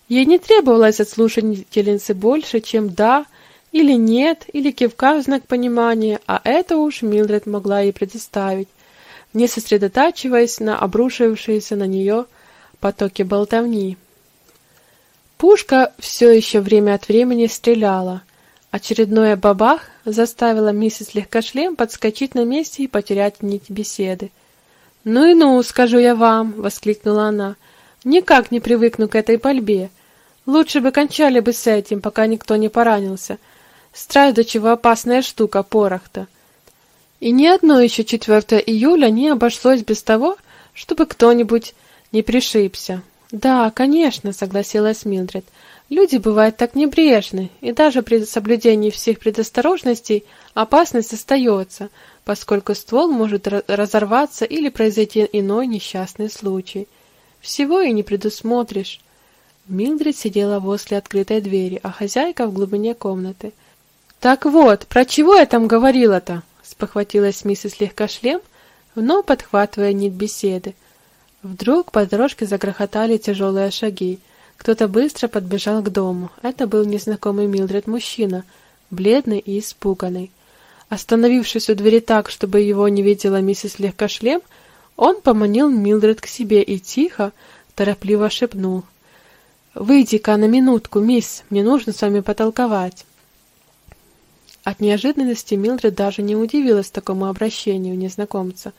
S1: Ей не требовалось от слушательницы больше, чем «да» или «нет» или кивка в знак понимания, а это уж Милдред могла ей предоставить, не сосредотачиваясь на обрушившиеся на нее потоке болтовни. Пушка все еще время от времени стреляла. Очередное бабах заставило миссис Легкошлем подскочить на месте и потерять нить беседы. «Ну и ну, скажу я вам!» — воскликнула она. «Никак не привыкну к этой пальбе. Лучше бы кончали бы с этим, пока никто не поранился. Страсть до чего опасная штука, порох-то. И ни одно еще 4 июля не обошлось без того, чтобы кто-нибудь не пришибся. Да, конечно, согласилась Милдред. Люди бывают так небрежны, и даже при соблюдении всех предосторожностей опасность остается, поскольку ствол может разорваться или произойти иной несчастный случай. Всего и не предусмотришь. Милдред сидела возле открытой двери, а хозяйка в глубине комнаты. Так вот, про чего я там говорила-то? Спохватилась миссис Легкошлем, вновь подхватывая нить беседы. Вдруг по дорожке загрохотали тяжелые шаги. Кто-то быстро подбежал к дому. Это был незнакомый Милдред мужчина, бледный и испуганный. Остановившись у двери так, чтобы его не видела миссис Легкошлем, он поманил Милдред к себе и тихо, торопливо шепнул: "Выйди-ка на минутку, мисс, мне нужно с вами потолковать". От неожиданности Милдред даже не удивилась такому обращению незнакомца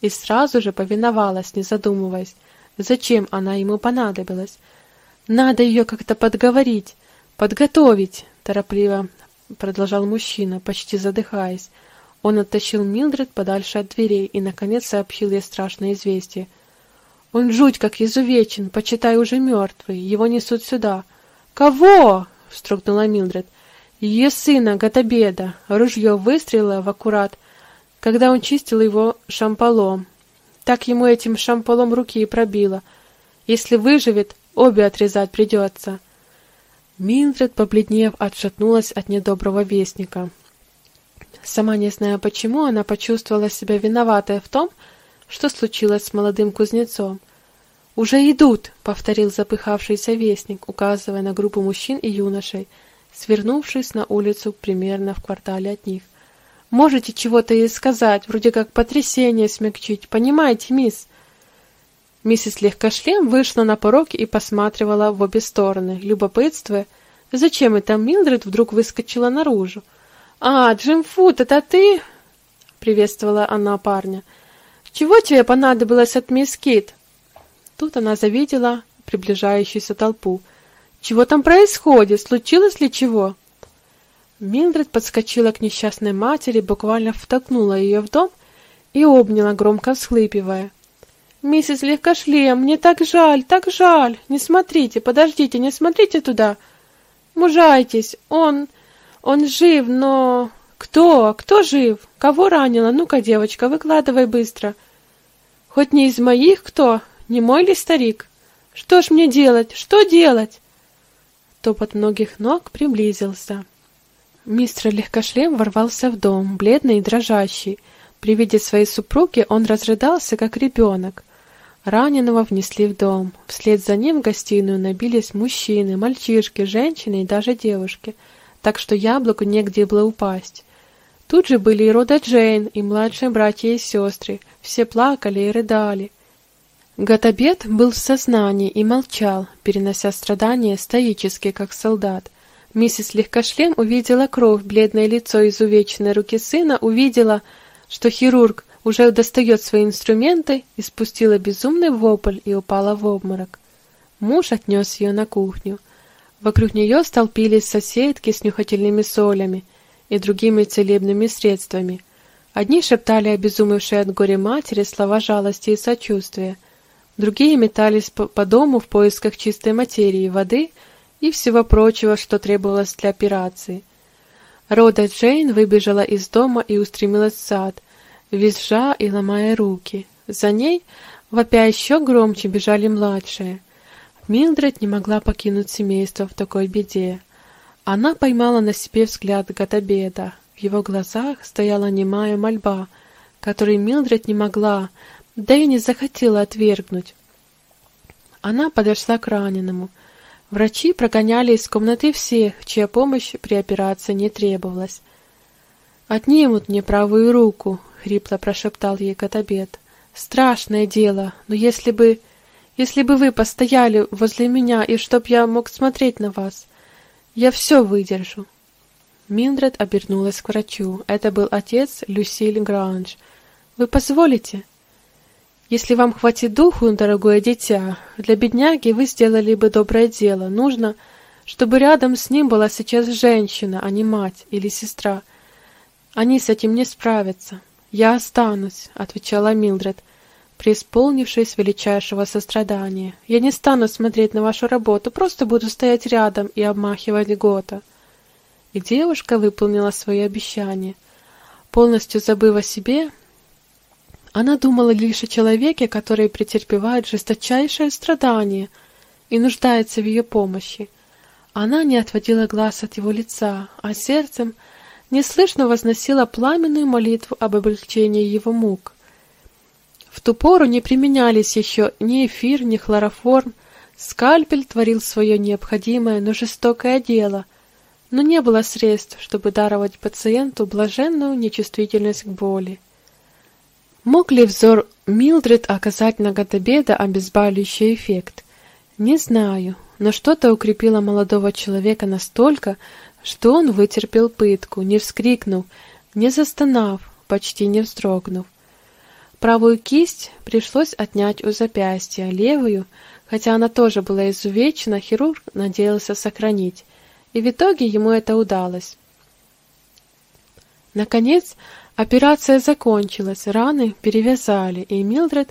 S1: и сразу же повиновалась, не задумываясь, зачем она ему понадобилась. Надо ее как-то подговорить, подготовить, торопливо продолжал мужчина, почти задыхаясь. Он оттащил Милдред подальше от дверей и наконец сообщил ей страшное известие. Он жуть как изувечен, почитай уже мертвый, его несут сюда. Кого? — встрогнула Милдред. «Ее сына, Гатабеда, ружье выстрелило в аккурат, когда он чистил его шамполом. Так ему этим шамполом руки и пробило. Если выживет, обе отрезать придется». Милдред, побледнев, отшатнулась от недоброго вестника. Сама не зная почему, она почувствовала себя виноватой в том, что случилось с молодым кузнецом. «Уже идут!» — повторил запыхавшийся вестник, указывая на группу мужчин и юношей, свернувшись на улицу примерно в квартале от них. «Можете чего-то ей сказать, вроде как потрясение смягчить, понимаете, мисс?» Миссис Легкошлем вышла на порог и посматривала в обе стороны, любопытствуя, зачем это Милдред вдруг выскочила наружу. «А, Джим Фут, это ты?» — приветствовала она парня. «Чего тебе понадобилось от мисс Кит?» Тут она завидела приближающуюся толпу. «Чего там происходит? Случилось ли чего?» Милдред подскочила к несчастной матери, буквально втолкнула ее в дом и обняла, громко всхлипывая. «Миссис Легкошлем, мне так жаль, так жаль! Не смотрите, подождите, не смотрите туда! Мужайтесь, он... он жив, но... Кто? Кто жив? Кого ранила? Ну-ка, девочка, выкладывай быстро!» «Хоть не из моих кто? Не мой ли старик? Что ж мне делать? Что делать?» Топот многих ног приблизился. Мистер Легкошлем ворвался в дом, бледный и дрожащий. При виде своей супруги он разрыдался, как ребенок. Раненого внесли в дом. Вслед за ним в гостиную набились мужчины, мальчишки, женщины и даже девушки, так что яблоку негде было упасть. Тут же были и Рода Джейн, и младшие братья и сестры. Все плакали и рыдали. Гатабет был в сознании и молчал, перенося страдания стоически, как солдат. Миссис Легкошлем увидела кровь, бледное лицо изувеченной руки сына, увидела, что хирург уже достает свои инструменты, и спустила безумный вопль и упала в обморок. Муж отнес ее на кухню. Вокруг нее столпились соседки с нюхательными солями и другими целебными средствами. Одни шептали обезумевшей от горя матери слова жалости и сочувствия, другие метались по, дому в поисках чистой материи, воды и всего прочего, что требовалось для операции. Рода Джейн выбежала из дома и устремилась в сад — визжа и ломая руки. За ней, вопя еще громче, бежали младшие. Милдред не могла покинуть семейство в такой беде. Она поймала на себе взгляд Гатабеда. В его глазах стояла немая мольба, которой Милдред не могла, да и не захотела отвергнуть. Она подошла к раненому. Врачи прогоняли из комнаты всех, чья помощь при операции не требовалась. «Отнимут мне правую руку», — хрипло прошептал ей Котобед. «Страшное дело, но если бы... Если бы вы постояли возле меня, и чтоб я мог смотреть на вас, я все выдержу». Миндред обернулась к врачу. Это был отец Люсиль Гранж. «Вы позволите?» «Если вам хватит духу, дорогое дитя, для бедняги вы сделали бы доброе дело. Нужно, чтобы рядом с ним была сейчас женщина, а не мать или сестра. Они с этим не справятся». «Я останусь», — отвечала Милдред, преисполнившись величайшего сострадания. «Я не стану смотреть на вашу работу, просто буду стоять рядом и обмахивать Гота». И девушка выполнила свое обещание. Полностью забыв о себе, она думала лишь о человеке, который претерпевает жесточайшее страдание и нуждается в ее помощи. Она не отводила глаз от его лица, а сердцем — неслышно возносила пламенную молитву об облегчении его мук. В ту пору не применялись еще ни эфир, ни хлороформ, скальпель творил свое необходимое, но жестокое дело, но не было средств, чтобы даровать пациенту блаженную нечувствительность к боли. Мог ли взор Милдред оказать на Гадабеда обезболивающий эффект? Не знаю, но что-то укрепило молодого человека настолько, что он вытерпел пытку, не вскрикнув, не застонав, почти не вздрогнув. Правую кисть пришлось отнять у запястья, левую, хотя она тоже была изувечена, хирург надеялся сохранить, и в итоге ему это удалось. Наконец, операция закончилась, раны перевязали, и Милдред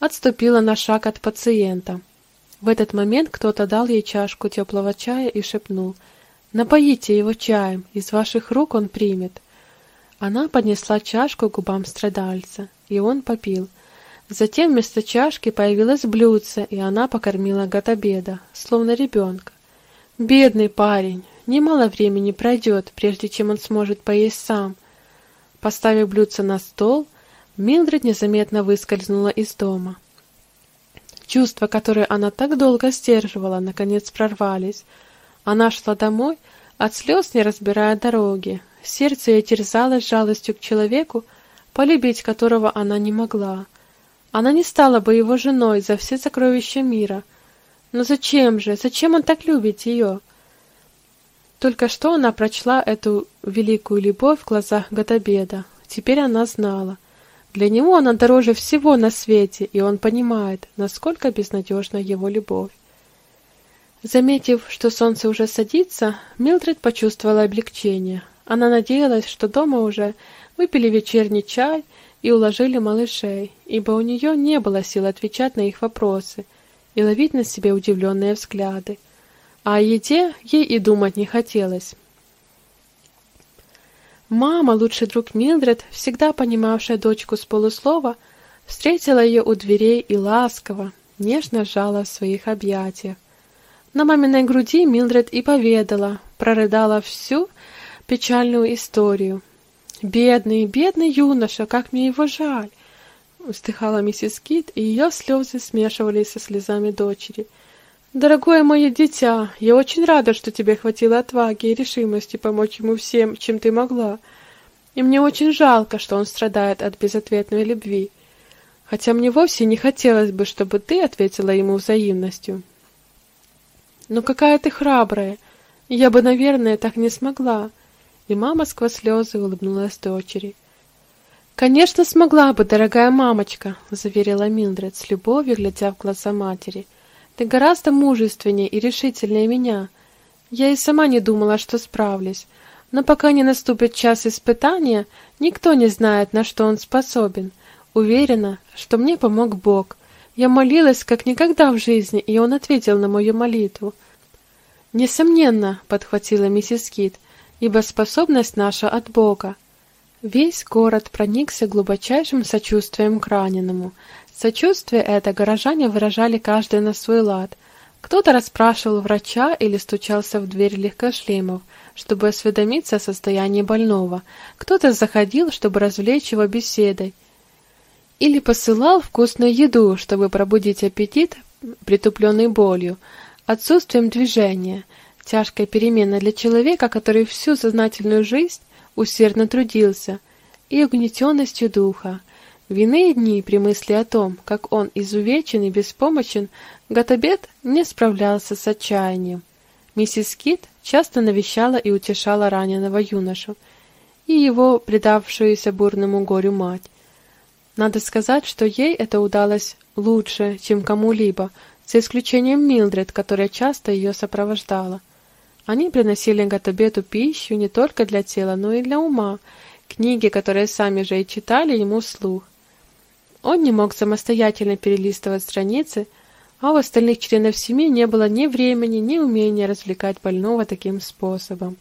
S1: отступила на шаг от пациента. В этот момент кто-то дал ей чашку теплого чая и шепнул — Напоите его чаем, из ваших рук он примет. Она поднесла чашку к губам страдальца, и он попил. Затем вместо чашки появилось блюдце, и она покормила Гатабеда, словно ребенка. Бедный парень, немало времени пройдет, прежде чем он сможет поесть сам. Поставив блюдце на стол, Милдред незаметно выскользнула из дома. Чувства, которые она так долго сдерживала, наконец прорвались. Она шла домой, от слез не разбирая дороги. Сердце ее терзалось жалостью к человеку, полюбить которого она не могла. Она не стала бы его женой за все сокровища мира. Но зачем же? Зачем он так любит ее? Только что она прочла эту великую любовь в глазах Гатабеда. Теперь она знала. Для него она дороже всего на свете, и он понимает, насколько безнадежна его любовь. Заметив, что солнце уже садится, Милдред почувствовала облегчение. Она надеялась, что дома уже выпили вечерний чай и уложили малышей, ибо у нее не было сил отвечать на их вопросы и ловить на себе удивленные взгляды. А о еде ей и думать не хотелось. Мама, лучший друг Милдред, всегда понимавшая дочку с полуслова, встретила ее у дверей и ласково, нежно сжала в своих объятиях. На маминой груди Милдред и поведала, прорыдала всю печальную историю. «Бедный, бедный юноша, как мне его жаль!» Вздыхала миссис Кит, и ее слезы смешивались со слезами дочери. Дорогое мое дитя, я очень рада, что тебе хватило отваги и решимости помочь ему всем, чем ты могла. И мне очень жалко, что он страдает от безответной любви. Хотя мне вовсе не хотелось бы, чтобы ты ответила ему взаимностью. Но какая ты храбрая. Я бы, наверное, так не смогла. И мама сквозь слезы улыбнулась дочери. Конечно, смогла бы, дорогая мамочка, заверила Милдред с любовью, глядя в глаза матери. Ты гораздо мужественнее и решительнее меня. Я и сама не думала, что справлюсь. Но пока не наступит час испытания, никто не знает, на что он способен. Уверена, что мне помог Бог. Я молилась как никогда в жизни, и он ответил на мою молитву. Несомненно, подхватила миссис Кит, ибо способность наша от Бога. Весь город проникся глубочайшим сочувствием к раненому. Сочувствие это горожане выражали каждый на свой лад. Кто-то расспрашивал врача или стучался в дверь легкошлемов, чтобы осведомиться о состоянии больного. Кто-то заходил, чтобы развлечь его беседой. Или посылал вкусную еду, чтобы пробудить аппетит, притупленный болью, отсутствием движения, тяжкой переменой для человека, который всю сознательную жизнь усердно трудился, и угнетенностью духа. В иные дни при мысли о том, как он изувечен и беспомощен, Гатабет не справлялся с отчаянием. Миссис Кит часто навещала и утешала раненого юношу и его предавшуюся бурному горю мать. Надо сказать, что ей это удалось лучше, чем кому-либо, за исключением Милдред, которая часто ее сопровождала. Они приносили Гатабету пищу не только для тела, но и для ума, книги, которые сами же и читали ему вслух. Он не мог самостоятельно перелистывать страницы, а у остальных членов семьи не было ни времени, ни умения развлекать больного таким способом.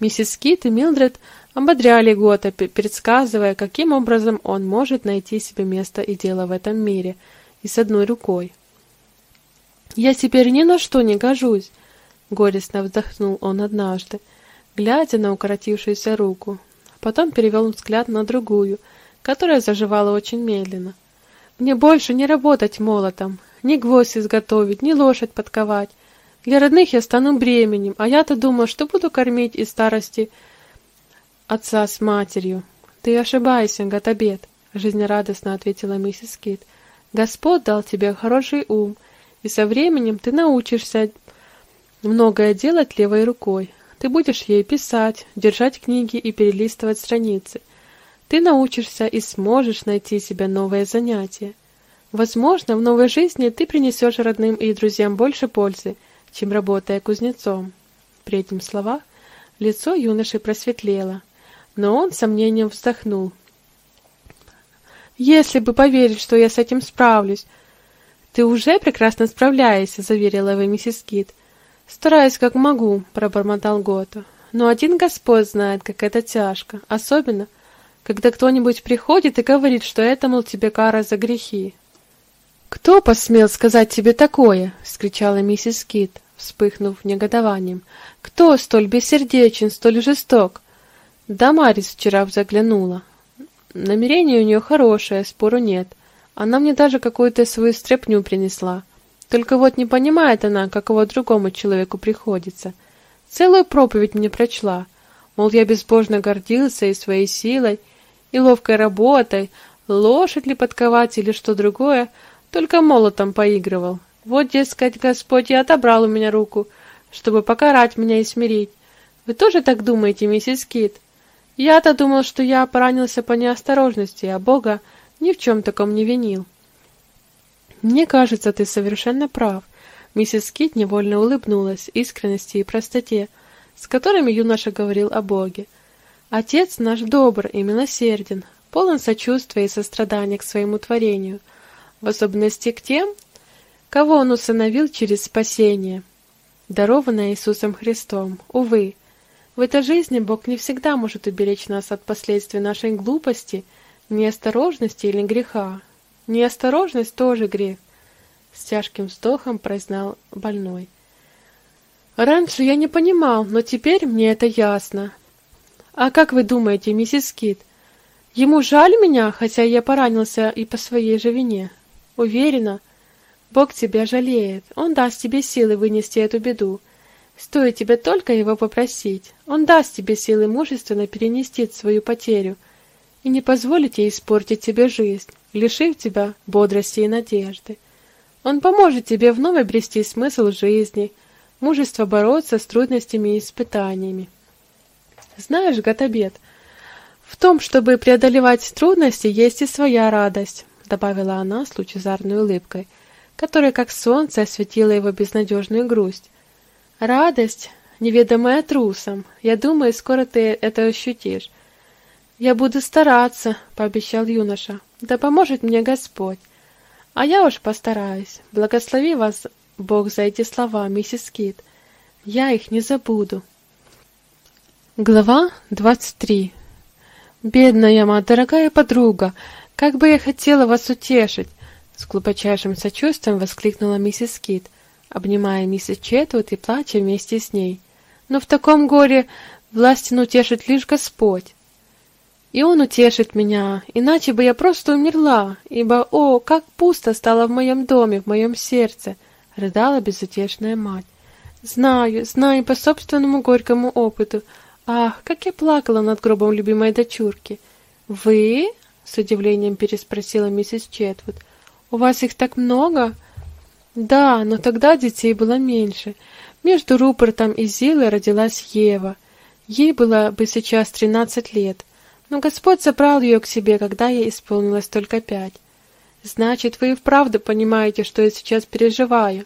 S1: Миссис Кит и Милдред ободряли Гота, предсказывая, каким образом он может найти себе место и дело в этом мире, и с одной рукой. «Я теперь ни на что не гожусь», — горестно вздохнул он однажды, глядя на укоротившуюся руку. Потом перевел взгляд на другую — которая заживала очень медленно. Мне больше не работать молотом, ни гвоздь изготовить, ни лошадь подковать. Для родных я стану бременем, а я-то думала, что буду кормить из старости отца с матерью. Ты ошибаешься, Гатабет, жизнерадостно ответила миссис Кит. Господь дал тебе хороший ум, и со временем ты научишься многое делать левой рукой. Ты будешь ей писать, держать книги и перелистывать страницы. Ты научишься и сможешь найти себе новое занятие. Возможно, в новой жизни ты принесешь родным и друзьям больше пользы, чем работая кузнецом. При этих словах лицо юноши просветлело, но он с сомнением вздохнул. Если бы поверить, что я с этим справлюсь, ты уже прекрасно справляешься, заверила его миссис Кит. «Стараюсь, как могу», — пробормотал Гота. «Но один Господь знает, как это тяжко, особенно, когда кто-нибудь приходит и говорит, что это, мол, тебе кара за грехи». «Кто посмел сказать тебе такое?» — вскричала миссис Кит, вспыхнув негодованием. «Кто столь бессердечен, столь жесток?» Да, Марис вчера заглянула. Намерение у нее хорошее, спору нет. Она мне даже какую-то свою стряпню принесла. Только вот не понимает она, каково другому человеку приходится. Целую проповедь мне прочла. Мол, я безбожно гордился и своей силой, и ловкой работой, лошадь ли подковать или что другое, только молотом поигрывал. Вот, дескать, Господь и отобрал у меня руку, чтобы покарать меня и смирить. Вы тоже так думаете, миссис Кит? Я-то думал, что я поранился по неосторожности, а Бога ни в чем таком не винил. Мне кажется, ты совершенно прав. Миссис Кит невольно улыбнулась искренности и простоте, с которыми юноша говорил о Боге. Отец наш добр и милосерден, полон сочувствия и сострадания к своему творению — в особенности к тем, кого Он усыновил через спасение, дарованное Иисусом Христом. Увы, в этой жизни Бог не всегда может уберечь нас от последствий нашей глупости, неосторожности или греха. Неосторожность тоже грех, с тяжким вздохом признал больной. Раньше я не понимал, но теперь мне это ясно. А как вы думаете, миссис Кит, ему жаль меня, хотя я поранился и по своей же вине? Уверена, Бог тебя жалеет. Он даст тебе силы вынести эту беду. Стоит тебе только его попросить. Он даст тебе силы мужественно перенести свою потерю и не позволит ей испортить тебе жизнь, лишив тебя бодрости и надежды. Он поможет тебе вновь обрести смысл жизни, мужество бороться с трудностями и испытаниями. Знаешь, Гатабет, в том, чтобы преодолевать трудности, есть и своя радость добавила она с лучезарной улыбкой, которая как солнце осветила его безнадежную грусть. Радость, неведомая трусам. Я думаю, скоро ты это ощутишь. Я буду стараться, пообещал юноша. Да поможет мне Господь. А я уж постараюсь. Благослови вас Бог за эти слова, миссис Кит. Я их не забуду. Глава двадцать три. Бедная моя дорогая подруга, как бы я хотела вас утешить, с глубочайшим сочувствием воскликнула миссис Кит, обнимая миссис Четвуд и плача вместе с ней. Но в таком горе властен утешит лишь Господь. И он утешит меня, иначе бы я просто умерла, ибо, о, как пусто стало в моем доме, в моем сердце, рыдала безутешная мать. Знаю, знаю по собственному горькому опыту. Ах, как я плакала над гробом любимой дочурки. Вы? с удивлением переспросила миссис Четвуд. У вас их так много? Да, но тогда детей было меньше. Между Рупертом и Зилой родилась Ева. Ей было бы сейчас тринадцать лет, но Господь забрал ее к себе, когда ей исполнилось только пять. Значит, вы и вправду понимаете, что я сейчас переживаю.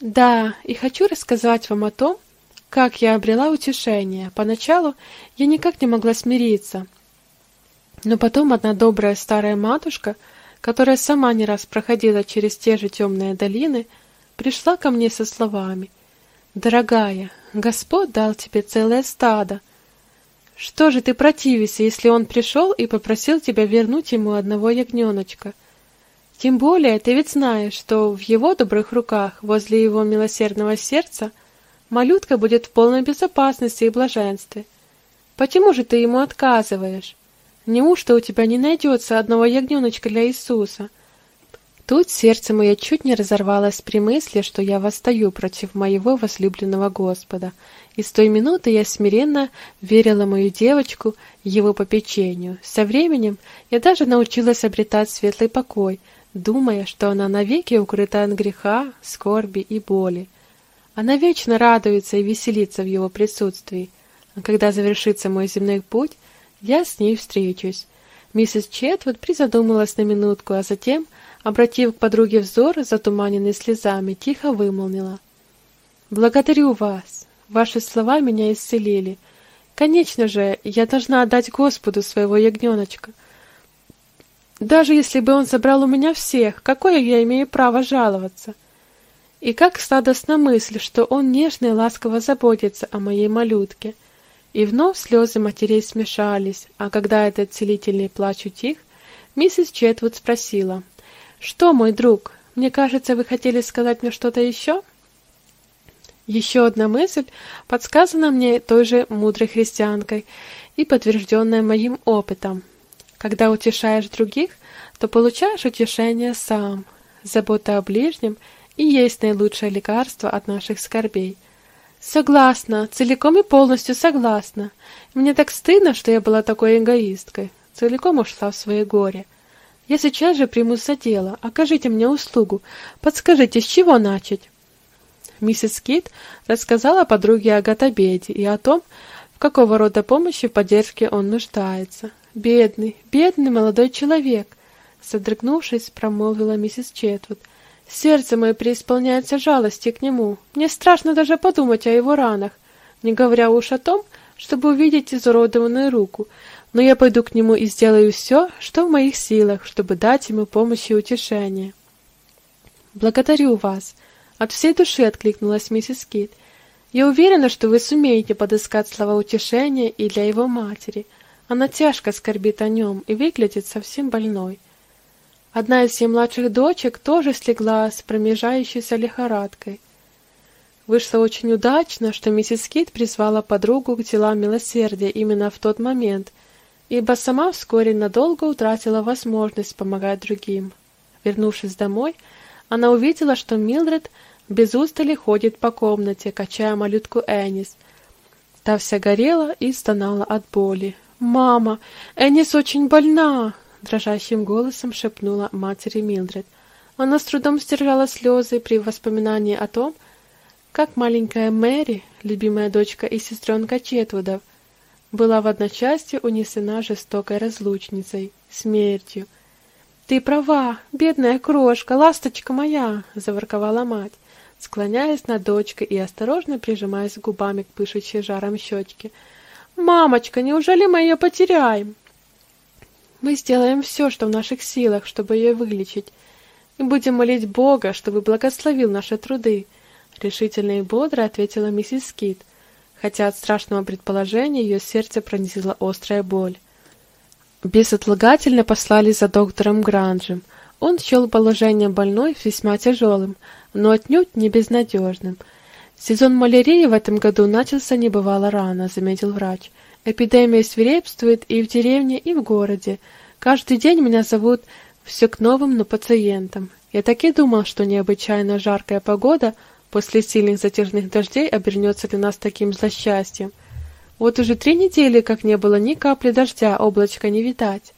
S1: Да, и хочу рассказать вам о том, как я обрела утешение. Поначалу я никак не могла смириться. Но потом одна добрая старая матушка, которая сама не раз проходила через те же темные долины, пришла ко мне со словами: "Дорогая, Господь дал тебе целое стадо. Что же ты противишься, если он пришел и попросил тебя вернуть ему одного ягненочка? Тем более ты ведь знаешь, что в его добрых руках, возле его милосердного сердца, малютка будет в полной безопасности и блаженстве. Почему же ты ему отказываешь? Неужто у тебя не найдется одного ягненочка для Иисуса? Тут сердце мое чуть не разорвалось при мысли, что я восстаю против моего возлюбленного Господа, и с той минуты я смиренно верила мою девочку его попечению. Со временем я даже научилась обретать светлый покой, думая, что она навеки укрыта от греха, скорби и боли. Она вечно радуется и веселится в его присутствии, а когда завершится мой земной путь, я с ней встречусь. Миссис Четвуд призадумалась на минутку, а затем, обратив к подруге взор, затуманенный слезами, тихо вымолвила: "Благодарю вас. Ваши слова меня исцелили. Конечно же, я должна отдать Господу своего ягненочка. Даже если бы он забрал у меня всех, какое я имею право жаловаться? И как сладостна мысль, что он нежно и ласково заботится о моей малютке. И вновь слезы матерей смешались, а когда этот целительный плач утих, миссис Четвуд спросила, «Что, мой друг, мне кажется, вы хотели сказать мне что-то еще?» Еще одна мысль подсказана мне той же мудрой христианкой и подтвержденная моим опытом. Когда утешаешь других, то получаешь утешение сам. Забота о ближнем и есть наилучшее лекарство от наших скорбей. Согласна, целиком и полностью согласна. Мне так стыдно, что я была такой эгоисткой. Целиком ушла в свое горе. Я сейчас же примусь за дело. Окажите мне услугу. Подскажите, с чего начать? Миссис Кит рассказала подруге о Гатабеде и о том, в какого рода помощи и поддержке он нуждается. «Бедный, бедный молодой человек!» Содрогнувшись, промолвила миссис Четвуд. «Сердце мое преисполняется жалости к нему. Мне страшно даже подумать о его ранах, не говоря уж о том, чтобы увидеть изуродованную руку. Но я пойду к нему и сделаю все, что в моих силах, чтобы дать ему помощь и утешение». «Благодарю вас!» От всей души откликнулась миссис Кит. Я уверена, что вы сумеете подыскать слова утешения и для его матери. Она тяжко скорбит о нем и выглядит совсем больной. Одна из семь младших дочек тоже слегла с промежающейся лихорадкой. Вышло очень удачно, что миссис Кит призвала подругу к делам милосердия именно в тот момент, ибо сама вскоре надолго утратила возможность помогать другим. Вернувшись домой, она увидела, что Милдред без устали ходит по комнате, качая малютку Энис. Та вся горела и стонала от боли. «Мама, Энис очень больна!» — дрожащим голосом шепнула матери Милдред. Она с трудом сдержала слезы при воспоминании о том, как маленькая Мэри, любимая дочка и сестренка Четвудов, была в одночасье унесена жестокой разлучницей, смертью. «Ты права, бедная крошка, ласточка моя!» — заворковала мать, склоняясь над дочкой и осторожно прижимаясь губами к пышущей жаром щечке. «Мамочка, неужели мы ее потеряем?» «Мы сделаем все, что в наших силах, чтобы ее вылечить, и будем молить Бога, чтобы благословил наши труды», — решительно и бодро ответила миссис Кит, хотя от страшного предположения ее сердце пронзила острая боль. Безотлагательно послали за доктором Гранджем. Он счел положение больной весьма тяжелым, но отнюдь не безнадежным. Сезон малярии в этом году начался небывало рано, заметил врач. Эпидемия свирепствует и в деревне, и в городе. Каждый день меня зовут все к новым, но пациентам. Я так и думал, что необычайно жаркая погода после сильных затяжных дождей обернется для нас таким злосчастьем. Вот уже три недели, как не было ни капли дождя, облачка не видать.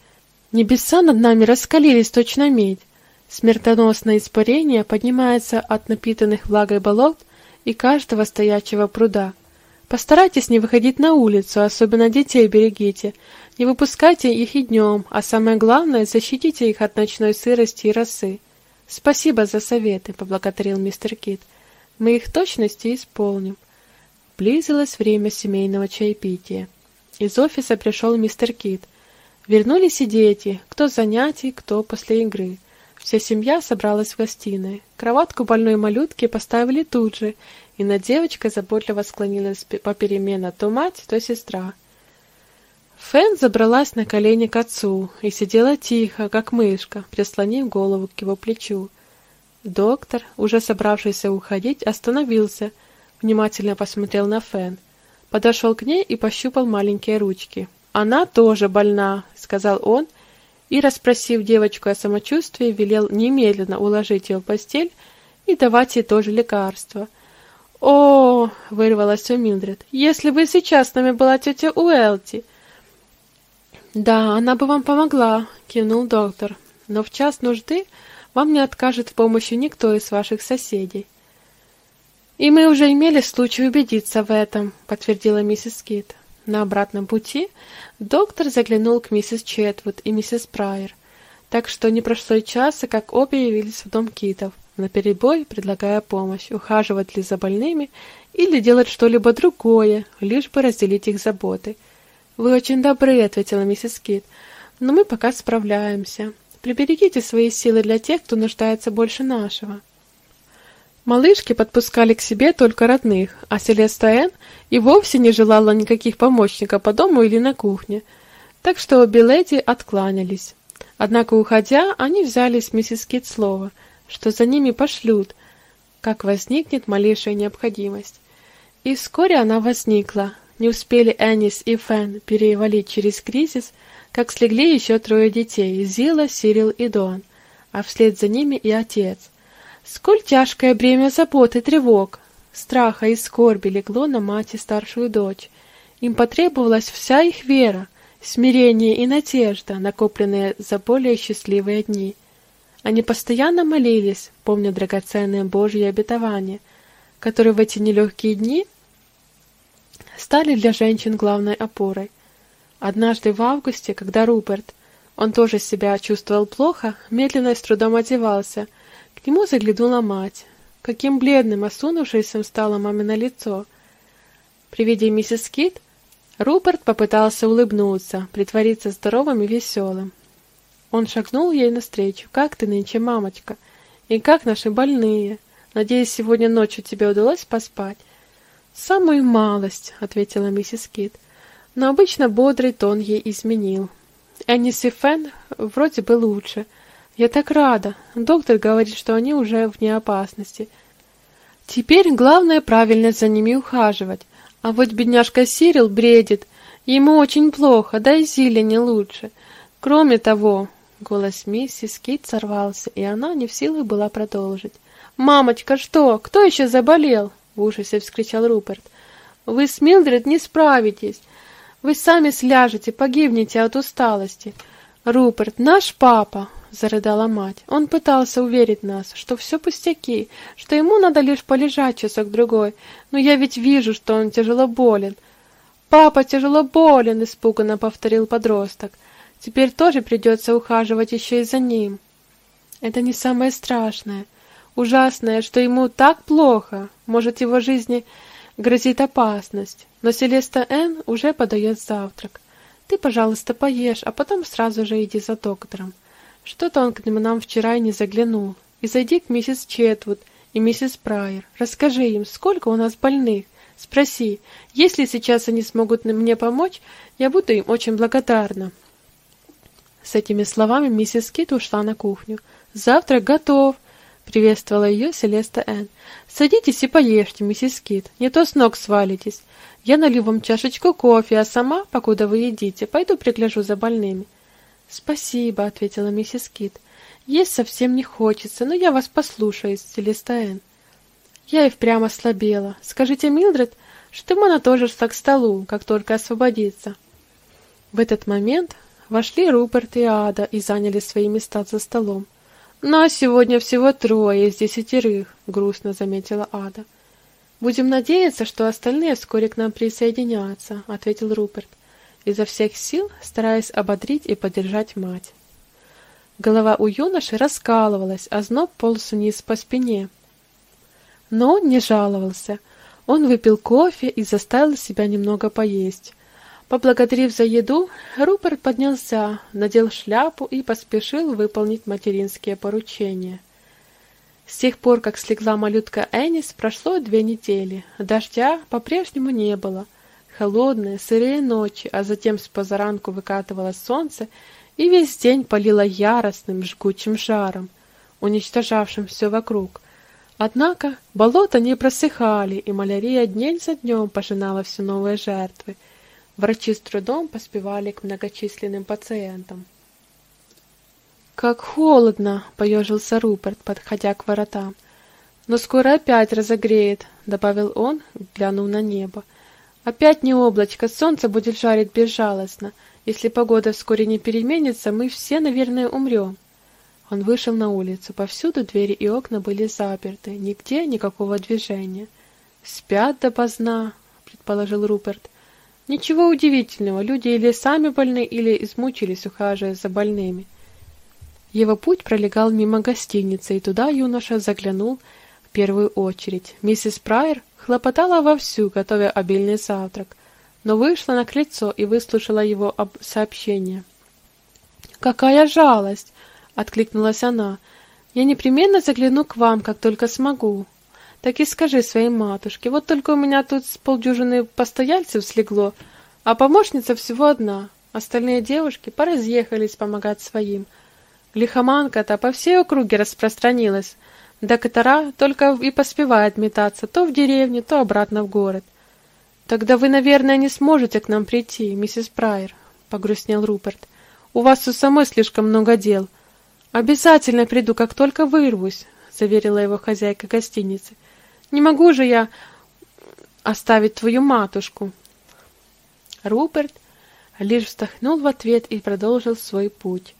S1: Небеса над нами раскалились точно медь. Смертоносное испарение поднимается от напитанных влагой болот и каждого стоячего пруда. Постарайтесь не выходить на улицу, особенно детей берегите. Не выпускайте их и днем, а самое главное, защитите их от ночной сырости и росы. Спасибо за советы, поблагодарил мистер Кит. Мы их точности исполним. Близилось время семейного чаепития. Из офиса пришел мистер Кит. Вернулись и дети, кто с занятий, кто после игры. Вся семья собралась в гостиной. Кроватку больной малютки поставили тут же, и над девочкой заботливо склонилась попеременно то мать, то сестра. Фэн забралась на колени к отцу и сидела тихо, как мышка, прислонив голову к его плечу. Доктор, уже собравшийся уходить, остановился — внимательно посмотрел на Фэн, подошел к ней и пощупал маленькие ручки. «Она тоже больна», — сказал он, и, расспросив девочку о самочувствии, велел немедленно уложить ее в постель и давать ей тоже лекарство. «О!» — вырвалась у Милдред. «Если бы сейчас с нами была тетя Уэлти!» «Да, она бы вам помогла», — кивнул доктор. «Но в час нужды вам не откажет в помощи никто из ваших соседей. И мы уже имели случай убедиться в этом, подтвердила миссис Кит. На обратном пути доктор заглянул к миссис Четвуд и миссис Прайер, так что не прошло и часа, как обе явились в дом Китов, наперебой предлагая помощь, ухаживать ли за больными или делать что-либо другое, лишь бы разделить их заботы. «Вы очень добры», — ответила миссис Кит, — «но мы пока справляемся. Приберегите свои силы для тех, кто нуждается больше нашего». Малышки подпускали к себе только родных, а Селеста Энн и вовсе не желала никаких помощников по дому или на кухне, так что обе леди откланялись. Однако, уходя, они взяли с миссис Кит слово, что за ними пошлют, как возникнет малейшая необходимость. И вскоре она возникла. Не успели Эннис и Фен перевалить через кризис, как слегли еще трое детей – Зила, Сирил и Дон, а вслед за ними и отец. Сколь тяжкое бремя забот и тревог, страха и скорби легло на мать и старшую дочь. Им потребовалась вся их вера, смирение и надежда, накопленные за более счастливые дни. Они постоянно молились, помня драгоценные Божьи обетования, которые в эти нелегкие дни стали для женщин главной опорой. Однажды в августе, когда Руперт, он тоже себя чувствовал плохо, медленно и с трудом одевался, к нему заглянула мать. Каким бледным, осунувшимся стало мамино лицо. При виде миссис Кит Руперт попытался улыбнуться, притвориться здоровым и веселым. Он шагнул ей навстречу. «Как ты нынче, мамочка? И как наши больные? Надеюсь, сегодня ночью тебе удалось поспать?» «Самую малость», — ответила миссис Кит. Но обычно бодрый тон ей изменил. Эннис и Фен вроде бы лучше. Я так рада. Доктор говорит, что они уже вне опасности. Теперь главное правильно за ними ухаживать. А вот бедняжка Сирил бредит. Ему очень плохо, да и Зиле не лучше. Кроме того, голос миссис Кит сорвался, и она не в силах была продолжить. «Мамочка, что? Кто еще заболел?» — в ужасе вскричал Руперт. «Вы с Милдред не справитесь. Вы сами сляжете, погибнете от усталости. Руперт, наш папа!» — зарыдала мать. «Он пытался уверить нас, что все пустяки, что ему надо лишь полежать часок-другой, но я ведь вижу, что он тяжело болен». «Папа тяжело болен!» — испуганно повторил подросток. «Теперь тоже придется ухаживать еще и за ним». «Это не самое страшное. Ужасное, что ему так плохо, может, его жизни грозит опасность. Но Селеста Н. уже подает завтрак. Ты, пожалуйста, поешь, а потом сразу же иди за доктором. Что-то он к нам вчера и не заглянул. И зайди к миссис Четвуд и миссис Прайер. Расскажи им, сколько у нас больных. Спроси, если сейчас они смогут мне помочь, я буду им очень благодарна. С этими словами миссис Кит ушла на кухню. Завтрак готов, приветствовала ее Селеста Энн. Садитесь и поешьте, миссис Кит, не то с ног свалитесь. Я налью вам чашечку кофе, а сама, покуда вы едите, пойду пригляжу за больными. Спасибо, ответила миссис Кит. Есть совсем не хочется, но я вас послушаюсь, Селеста Энн. Я и впрямь слабела. Скажите, Милдред, что ему тоже к столу, как только освободится. В этот момент вошли Руперт и Ада и заняли свои места за столом. «Нас сегодня всего трое из десятерых», — грустно заметила Ада. «Будем надеяться, что остальные вскоре к нам присоединятся», — ответил Руперт, изо всех сил стараясь ободрить и поддержать мать. Голова у юноши раскалывалась, а зноб полз вниз по спине. Но он не жаловался. Он выпил кофе и заставил себя немного поесть. Поблагодарив за еду, Руперт поднялся, надел шляпу и поспешил выполнить материнские поручения. С тех пор, как слегла малютка Энис, прошло две недели. Дождя по-прежнему не было. Холодные, сырые ночи, а затем с позаранку выкатывалось солнце и весь день палило яростным, жгучим жаром, уничтожавшим все вокруг. Однако болота не просыхали, и малярия день за днем пожинала все новые жертвы — Врачи с трудом поспевали к многочисленным пациентам. «Как холодно!» — поежился Руперт, подходя к воротам. «Но скоро опять разогреет», — добавил он, глянув на небо. «Опять не облачко, солнце будет жарить безжалостно. Если погода вскоре не переменится, мы все, наверное, умрем». Он вышел на улицу. Повсюду двери и окна были заперты, нигде никакого движения. «Спят допоздна», — предположил Руперт. Ничего удивительного, люди или сами больны, или измучились, ухаживая за больными. Его путь пролегал мимо гостиницы, и туда юноша заглянул в первую очередь. Миссис Прайер хлопотала вовсю, готовя обильный завтрак, но вышла на крыльцо и выслушала его об сообщение. «Какая жалость!» — откликнулась она. «Я непременно загляну к вам, как только смогу». Так и скажи своей матушке. Вот только у меня тут с полдюжины постояльцев слегло, а помощница всего одна. Остальные девушки поразъехались помогать своим. Лихоманка-то по всей округе распространилась. Доктора только и поспевают метаться то в деревню, то обратно в город. Тогда вы, наверное, не сможете к нам прийти, миссис Прайер, погрустнел Руперт. У вас у самой слишком много дел. Обязательно приду, как только вырвусь, заверила его хозяйка гостиницы. Не могу же я оставить твою матушку. Руперт лишь вздохнул в ответ и продолжил свой путь.